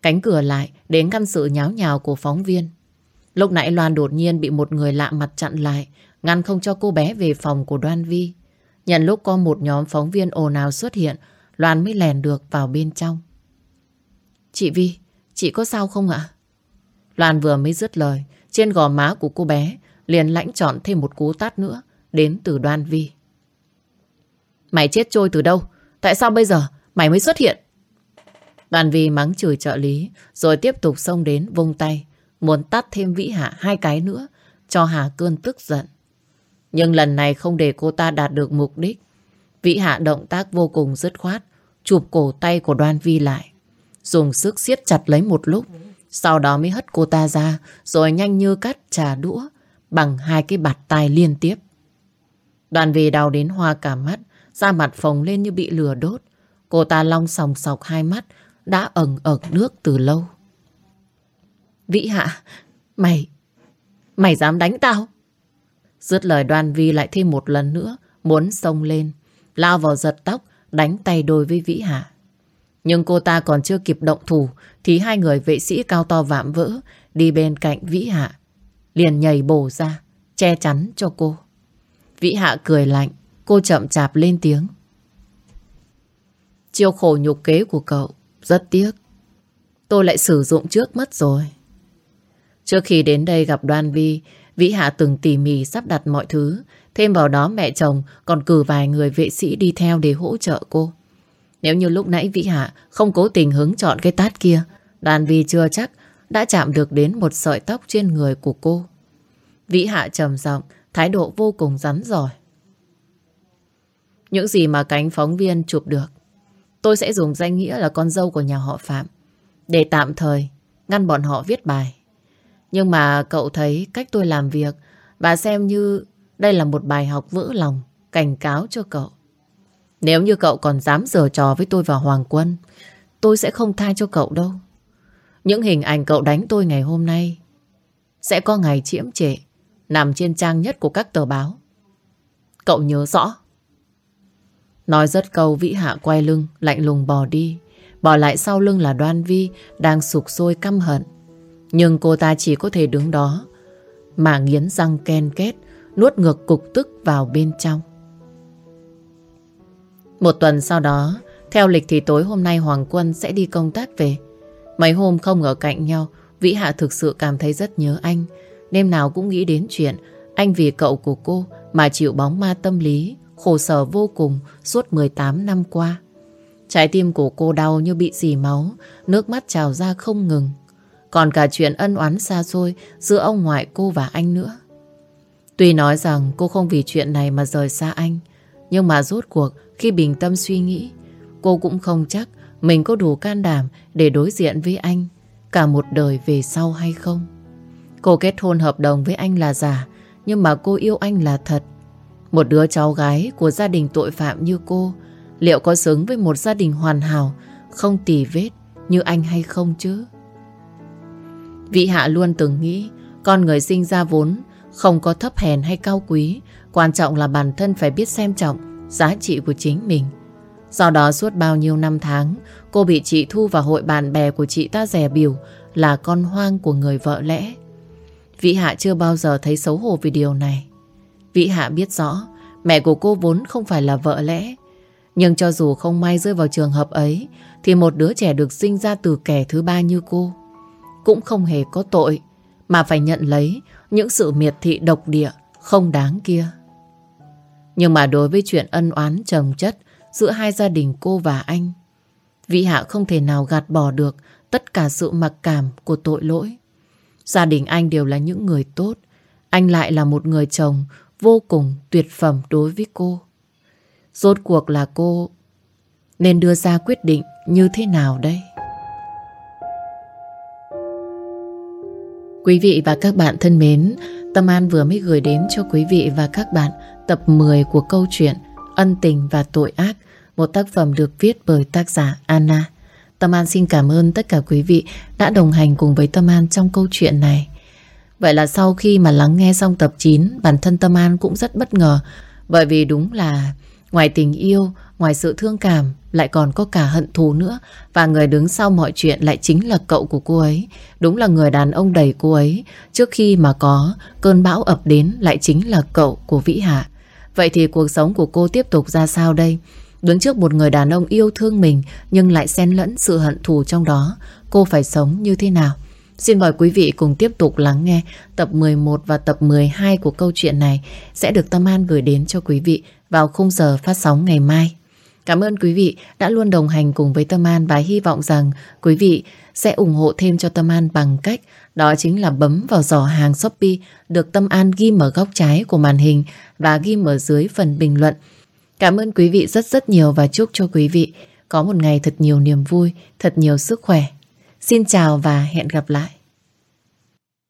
Speaker 1: cánh cửa lại để ngăn sự nháo nhào của phóng viên. Lúc nãy Loan đột nhiên bị một người lạ mặt chặn lại, ngăn không cho cô bé về phòng của Đoan Vi. Nhận lúc có một nhóm phóng viên ồn ào xuất hiện, Loan mới lèn được vào bên trong. Chị Vi, chị có sao không ạ? Loan vừa mới dứt lời, trên gò má của cô bé liền lãnh chọn thêm một cú tát nữa đến từ Đoan Vi. Mày chết trôi từ đâu? Tại sao bây giờ mày mới xuất hiện? Đoan Vi mắng chửi trợ lý rồi tiếp tục xông đến vung tay muốn tát thêm Vĩ Hạ hai cái nữa cho Hà cơn tức giận. Nhưng lần này không để cô ta đạt được mục đích. Vĩ Hạ động tác vô cùng dứt khoát chụp cổ tay của Đoan Vi lại dùng sức siết chặt lấy một lúc sau đó mới hất cô ta ra rồi nhanh như cắt trà đũa bằng hai cái bạt tay liên tiếp. Đoàn Vi đau đến hoa cả mắt, da mặt phồng lên như bị lửa đốt. Cô ta long sòng sọc hai mắt, đã ẩn ẩn nước từ lâu. Vĩ Hạ, mày, mày dám đánh tao? Dứt lời đoàn vi lại thêm một lần nữa, muốn xông lên, lao vào giật tóc, đánh tay đôi với Vĩ Hạ. Nhưng cô ta còn chưa kịp động thủ thì hai người vệ sĩ cao to vạm vỡ đi bên cạnh Vĩ Hạ. Liền nhảy bổ ra, che chắn cho cô. Vĩ Hạ cười lạnh, cô chậm chạp lên tiếng. Chiêu khổ nhục kế của cậu, rất tiếc. Tôi lại sử dụng trước mất rồi. Trước khi đến đây gặp Đoan Vi, Vĩ Hạ từng tỉ mỉ sắp đặt mọi thứ Thêm vào đó mẹ chồng còn cử vài người vệ sĩ đi theo để hỗ trợ cô. Nếu như lúc nãy Vĩ Hạ không cố tình hứng chọn cái tát kia, Đàn Vi chưa chắc đã chạm được đến một sợi tóc trên người của cô. Vĩ Hạ trầm giọng, thái độ vô cùng rắn giỏi. Những gì mà cánh phóng viên chụp được, tôi sẽ dùng danh nghĩa là con dâu của nhà họ Phạm để tạm thời ngăn bọn họ viết bài. Nhưng mà cậu thấy cách tôi làm việc và xem như đây là một bài học vỡ lòng, cảnh cáo cho cậu. Nếu như cậu còn dám giở trò với tôi và Hoàng Quân, tôi sẽ không tha cho cậu đâu. Những hình ảnh cậu đánh tôi ngày hôm nay sẽ có ngày chiếm trệ, nằm trên trang nhất của các tờ báo. Cậu nhớ rõ. Nói rất câu Vĩ Hạ quay lưng, lạnh lùng bỏ đi. Bỏ lại sau lưng là Đoan Vi đang sụp sôi căm hận. Nhưng cô ta chỉ có thể đứng đó mà nghiến răng ken két, nuốt ngược cục tức vào bên trong. Một tuần sau đó, theo lịch thì tối hôm nay Hoàng Quân sẽ đi công tác về. Mấy hôm không ở cạnh nhau, Vĩ Hạ thực sự cảm thấy rất nhớ anh. Đêm nào cũng nghĩ đến chuyện anh vì cậu của cô mà chịu bóng ma tâm lý, khổ sở vô cùng suốt 18 năm qua. Trái tim của cô đau như bị dì máu, nước mắt trào ra không ngừng. Còn cả chuyện ân oán xa xôi giữa ông ngoại cô và anh nữa. Tuy nói rằng cô không vì chuyện này mà rời xa anh, nhưng mà rốt cuộc khi bình tâm suy nghĩ, cô cũng không chắc mình có đủ can đảm để đối diện với anh cả một đời về sau hay không. Cô kết hôn hợp đồng với anh là giả, nhưng mà cô yêu anh là thật. Một đứa cháu gái của gia đình tội phạm như cô, liệu có xứng với một gia đình hoàn hảo, không tì vết như anh hay không chứ? Vị Hạ luôn từng nghĩ con người sinh ra vốn không có thấp hèn hay cao quý, quan trọng là bản thân phải biết xem trọng giá trị của chính mình. Do đó suốt bao nhiêu năm tháng, cô bị chị Thu và hội bạn bè của chị ta rẻ biểu là con hoang của người vợ lẽ. Vĩ Hạ chưa bao giờ thấy xấu hổ vì điều này. Vĩ Hạ biết rõ mẹ của cô vốn không phải là vợ lẽ. Nhưng cho dù không may rơi vào trường hợp ấy thì một đứa trẻ được sinh ra từ kẻ thứ ba như cô cũng không hề có tội mà phải nhận lấy những sự miệt thị độc địa không đáng kia. Nhưng mà đối với chuyện ân oán chồng chất giữa hai gia đình cô và anh, Vĩ Hạ không thể nào gạt bỏ được tất cả sự mặc cảm của tội lỗi. Gia đình anh đều là những người tốt, anh lại là một người chồng vô cùng tuyệt phẩm đối với cô. Rốt cuộc là cô nên đưa ra quyết định như thế nào đây? Quý vị và các bạn thân mến, Tâm An vừa mới gửi đến cho quý vị và các bạn tập 10 của câu chuyện Ân tình và tội ác, một tác phẩm được viết bởi tác giả Anna. Tâm An xin cảm ơn tất cả quý vị đã đồng hành cùng với Tâm An trong câu chuyện này. Vậy là sau khi mà lắng nghe xong tập 9, bản thân Tâm An cũng rất bất ngờ bởi vì đúng là ngoài tình yêu, ngoài sự thương cảm lại còn có cả hận thù nữa và người đứng sau mọi chuyện lại chính là cậu của cô ấy. Đúng là người đàn ông đẩy cô ấy trước khi mà có cơn bão ập đến lại chính là cậu của Vĩ Hạ. Vậy thì cuộc sống của cô tiếp tục ra sao đây? Đứng trước một người đàn ông yêu thương mình nhưng lại xen lẫn sự hận thù trong đó, cô phải sống như thế nào? Xin mời quý vị cùng tiếp tục lắng nghe tập 11 và tập 12 của câu chuyện này sẽ được Tâm An gửi đến cho quý vị vào khung giờ phát sóng ngày mai. Cảm ơn quý vị đã luôn đồng hành cùng với Tâm An và hy vọng rằng quý vị sẽ ủng hộ thêm cho Tâm An bằng cách đó chính là bấm vào giỏ hàng Shopee được Tâm An ghi ở góc trái của màn hình và ghi ở dưới phần bình luận. Cảm ơn quý vị rất rất nhiều và chúc cho quý vị có một ngày thật nhiều niềm vui, thật nhiều sức khỏe. Xin chào và hẹn gặp lại.